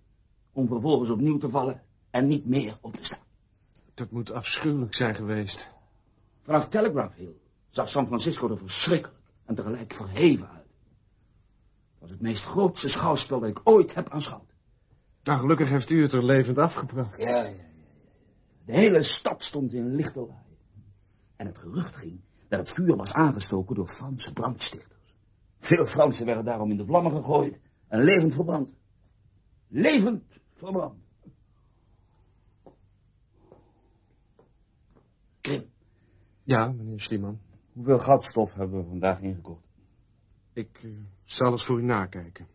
Om vervolgens opnieuw te vallen en niet meer op te staan.
Dat moet afschuwelijk zijn geweest.
Vanaf Telegraph Hill zag San Francisco er verschrikkelijk en tegelijk verheven uit. Het was het meest grootste schouwspel dat ik ooit heb aanschouwd.
Nou, gelukkig heeft u het er levend afgebracht.
Ja, ja, ja. De hele stad stond in lichte laai. En het gerucht ging dat het vuur was aangestoken door Franse brandstichters. Veel Fransen werden daarom in de vlammen gegooid en levend verbrand. Levend verbrand. Krim,
Ja, meneer Schliemann.
Hoeveel goudstof hebben we vandaag ingekocht?
Ik eh, zal het voor u nakijken.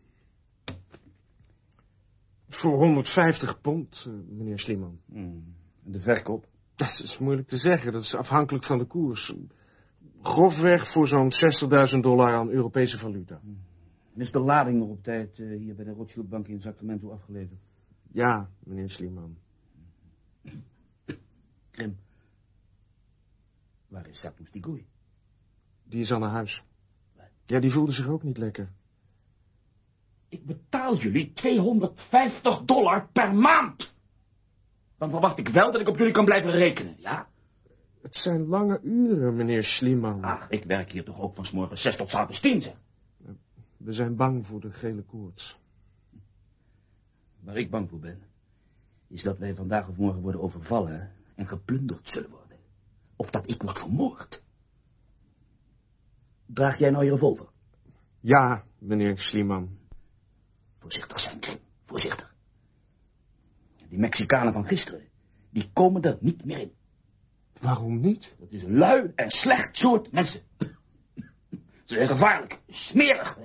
Voor 150 pond, eh, meneer Schliemann.
Hmm. De verkoop?
Dat is moeilijk te zeggen, dat is afhankelijk van de koers. Grofweg voor zo'n 60.000 dollar aan Europese valuta.
En is de lading nog op tijd eh, hier bij de Rothschildbank in Sacramento afgeleverd?
Ja, meneer Schliemann.
Krim. Waar is Satus Tigui?
Die is al naar huis. Ja, die voelde zich ook niet lekker.
ik betaal jullie 250 dollar per maand. Dan verwacht ik wel dat ik op jullie kan blijven rekenen, ja?
Het zijn lange uren, meneer Schliemann.
Ach, ik werk hier toch ook van 's morgens 6 tot avonds 10, zeg.
We zijn bang voor de gele koorts.
Waar ik bang voor ben, is dat wij vandaag of morgen worden overvallen en geplunderd zullen worden. Of dat ik word vermoord. Draag jij nou je revolver?
Ja, meneer Schliemann.
Voorzichtig zijn, Krim. Voorzichtig. Die Mexicanen van gisteren, die komen er niet meer in.
Waarom niet?
Dat is een lui en slecht soort mensen. Ze zijn gevaarlijk, smerig.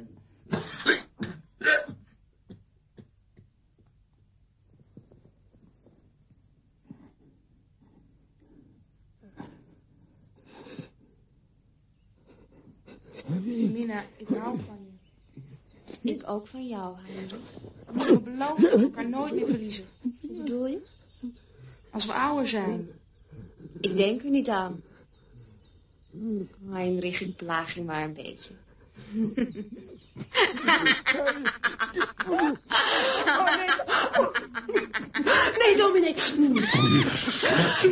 Mina, ik hou van je.
Ik ook van jou, Heinrich.
We moeten beloven dat we elkaar nooit meer verliezen.
Hoe bedoel je?
Als we ouder zijn.
Ik denk er niet aan. Heinrich, ik plaag je maar een beetje. Nee, Dominic. Nee,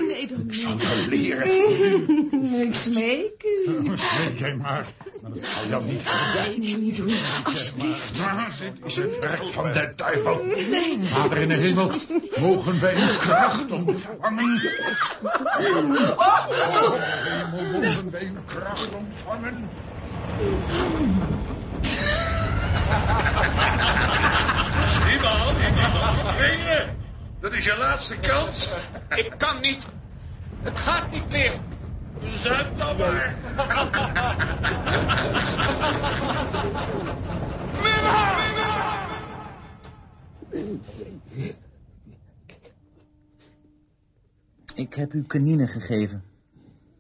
nee Dominic.
zal wel leren.
Ik smeek u.
Smeek jij maar, maar dat zal jou niet hebben.
Nee, nee, niet doen. Alsjeblieft.
Dit is het werk van de duivel.
Nee.
Vader in de hemel, mogen wij uw kracht ontvangen?
Oh,
hemel, mogen wij uw kracht ontvangen?
Iemand, Regen, dat is je laatste kans. Ik kan niet. Het gaat niet meer. Zuip dan maar.
Ik heb u kanine gegeven.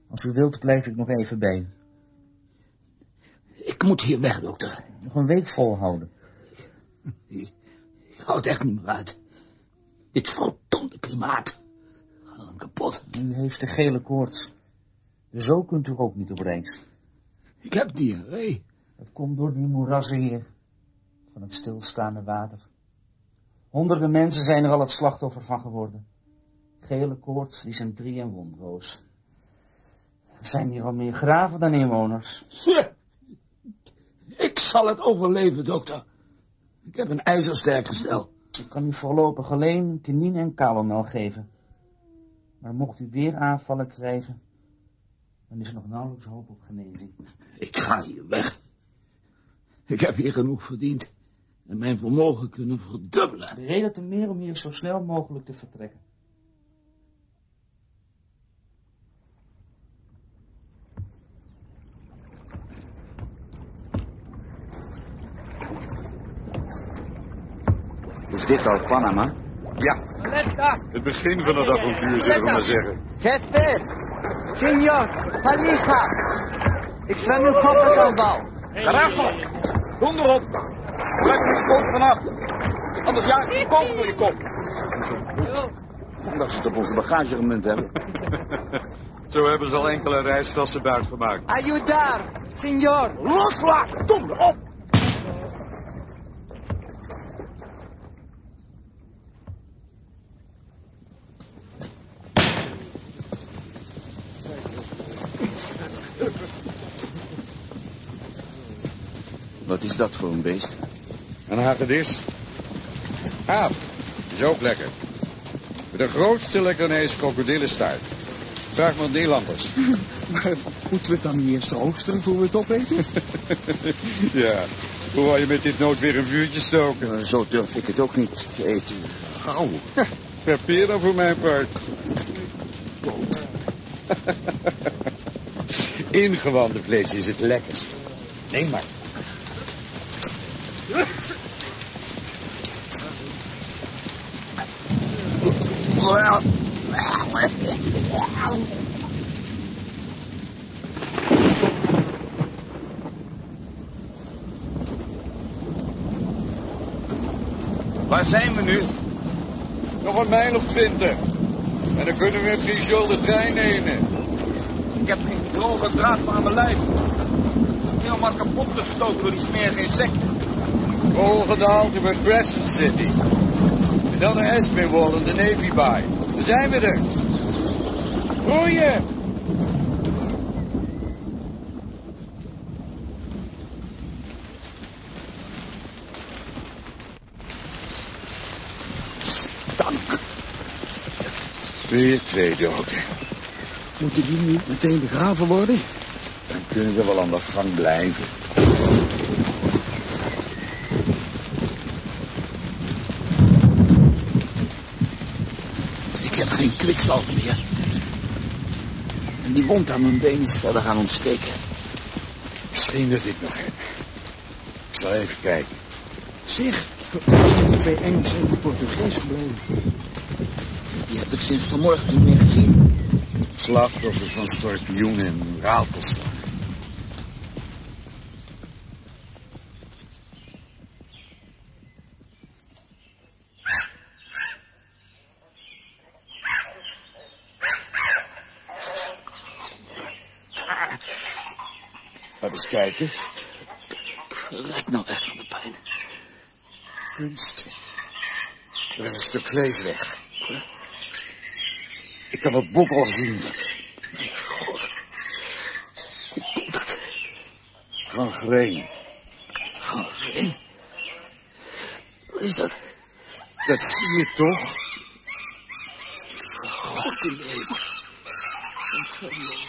Als u wilt, blijf ik nog even bij u.
Ik moet hier weg, dokter.
Nog een week volhouden.
Ik hou het echt niet meer uit. Dit verdomde klimaat. Gaat hem kapot.
U heeft de gele koorts. Zo kunt u ook niet op reis.
Ik heb diarree.
Dat komt door die moerassen hier. Van het stilstaande water. Honderden mensen zijn er al het slachtoffer van geworden. Gele koorts, dysenterie en wondroos. Er zijn hier al meer graven dan inwoners.
Ik zal het overleven, dokter. Ik heb een ijzersterk gestel.
Ik kan u voorlopig alleen kinine en calomel geven.
Maar mocht u weer aanvallen krijgen, dan is er nog nauwelijks hoop op genezing.
Ik ga hier weg. Ik heb hier genoeg verdiend. En mijn vermogen kunnen verdubbelen.
De reden te meer om hier zo snel mogelijk te vertrekken.
Is dit al Panama?
Ja, het begin van het avontuur, zullen we maar zeggen.
Jefe, senor, Palisa. Ik zwem uw koppersambal.
Carajo! Donder op! Blijf er je kop vanaf! Anders jaag ik je kop door je kop! Omdat ze het op onze bagage gemunt hebben.
Zo hebben ze al enkele reistassen buitgemaakt.
Ayudar, senor.
Loslaten! Donder op!
Wat is dat voor een beest?
Een hagedis. Aap, is ook lekker. Met de grootste lekkernees krokodillenstaart. Vraag maar Nederlanders.
Maar moeten we het dan niet eerst roosteren voor we het opeten?
ja, hoe wou je met dit nood weer een vuurtje stoken?
Zo durf ik het ook niet te eten. Gauw.
Papier dan voor mijn part. Ingewanden vlees is het lekkerst. Neem maar.
Waar zijn we nu?
Nog een mijl of twintig. En dan kunnen we met Friesel de trein nemen.
Ik heb geen droge draad aan mijn lijf. Helemaal kapot gestoken door die smerige insecten.
Volgende halte bij Crescent City. Dan de Espinwall en de Navy Bay. Dan zijn we er. Groeien!
Dank.
Weer twee doden.
Moeten die niet meteen begraven worden?
Dan kunnen we wel aan de gang blijven.
Ik heb geen kwikzalf meer. En die wond aan mijn been is verder gaan ontsteken.
Misschien dat ik nog heb. Ik zal even kijken.
Zeg, waar zijn die twee Engelsen en die Portugees gebleven?
Die heb ik sinds vanmorgen niet meer gezien.
Slachtoffers van schorpioenen en ratelslangen. Laat eens.
Rek nou echt van de pijn.
Kunst. Er is een stuk vlees weg. Ik kan het bok al zien.
God. Hoe komt dat?
Gangreen.
Gangreen? Wat is dat?
Dat zie je toch?
God in de hemel.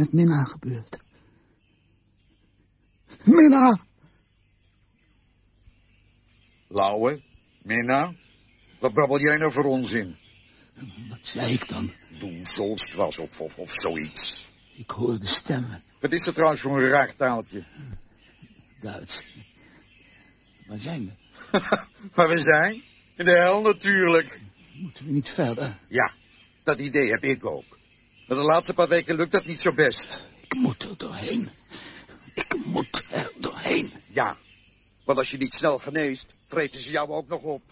Met Minna gebeurd? Minna!
Lauwe, Minna, wat babbel jij nou voor onzin?
Wat zei ik dan?
Doe zoals was of, of, of zoiets.
Ik hoorde stemmen.
Wat is er trouwens voor een raar taaltje?
Duits. Waar zijn we?
Waar we zijn? In de hel natuurlijk.
Moeten we niet verder?
Ja, dat idee heb ik ook. Maar de laatste paar weken lukt dat niet zo best.
Ik moet er doorheen. Ik moet er doorheen.
Ja,
Want als je niet snel geneest, vreten ze jou ook nog op.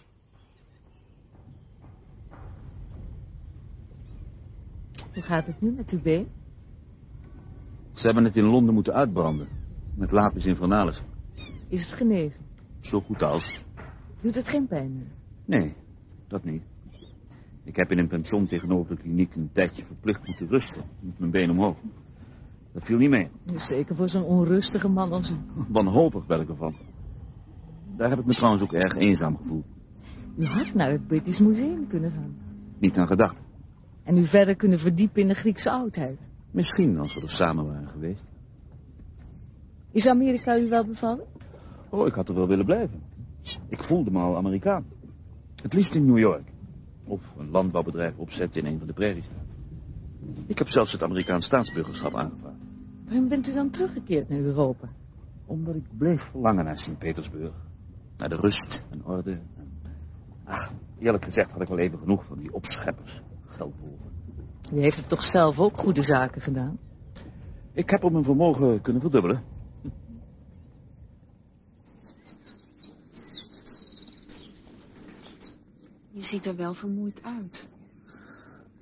Hoe gaat het nu met uw been?
Ze hebben het in Londen moeten uitbranden. Met lapis infernalis.
Is het genezen?
Zo goed als.
Doet het geen pijn meer?
Nee, dat niet. Ik heb in een pension tegenover de kliniek een tijdje verplicht moeten rusten. Met mijn been omhoog. Dat viel niet mee.
Zeker voor zo'n onrustige man als u.
Wanhopig ben ik ervan. Daar heb ik me trouwens ook erg eenzaam gevoeld.
U had naar het British Museum kunnen gaan.
Niet aan gedacht.
En u verder kunnen verdiepen in de Griekse oudheid.
Misschien als we er samen waren geweest.
Is Amerika u wel bevallen?
Oh, ik had er wel willen blijven. Ik voelde me al Amerikaan. Het liefst in New York. Of een landbouwbedrijf opzetten in een van de prairiestaten. Ik heb zelfs het Amerikaans staatsburgerschap aangevraagd.
Waarom bent u dan teruggekeerd naar Europa?
Omdat ik bleef verlangen naar Sint-Petersburg. Naar de rust en orde. En... Ach, eerlijk gezegd had ik wel even genoeg van die opscheppers. Geldwolven.
U heeft het toch zelf ook goede zaken gedaan?
Ik heb op mijn vermogen kunnen verdubbelen.
Je ziet er wel vermoeid uit.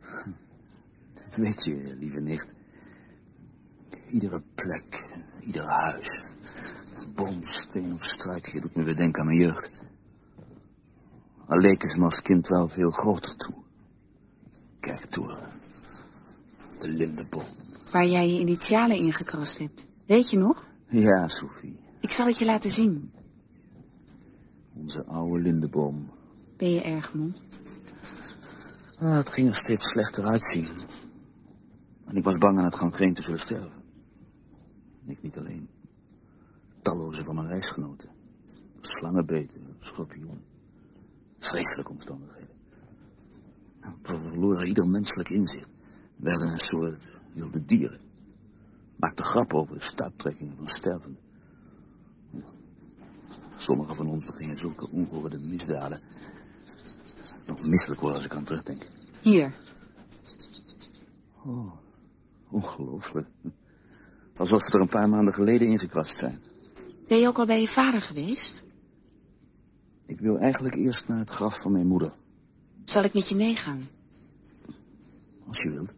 Weet je, lieve nicht, iedere plek, ieder huis, boom, steen of struikje doet me weer denken aan mijn jeugd. Al leken ze me als kind wel veel groter toe. Kerktoren, de lindeboom.
Waar jij je initialen ingekrast hebt. Weet je nog?
Ja, Sophie,
Ik zal het je laten zien.
onze oude lindeboom.
Ben je erg moe?
Ah, het ging er steeds slechter uitzien. En ik was bang aan het gangreen te zullen sterven. Ik niet alleen. Talloze van mijn reisgenoten. Slangenbeten, schorpioenen. Vreselijke omstandigheden. We verloren ieder menselijk inzicht. We werden een soort wilde dieren. Maakten grappen over de stuiptrekkingen van stervenden. Sommigen van ons begingen zulke ongehoorde misdaden. Nog misselijk worden als ik aan terugdenk.
Hier.
Oh, ongelooflijk. Alsof ze er een paar maanden geleden ingekrast zijn.
Ben je ook al bij je vader geweest?
Ik wil eigenlijk eerst naar het graf van mijn moeder.
Zal ik met je meegaan?
Als je wilt.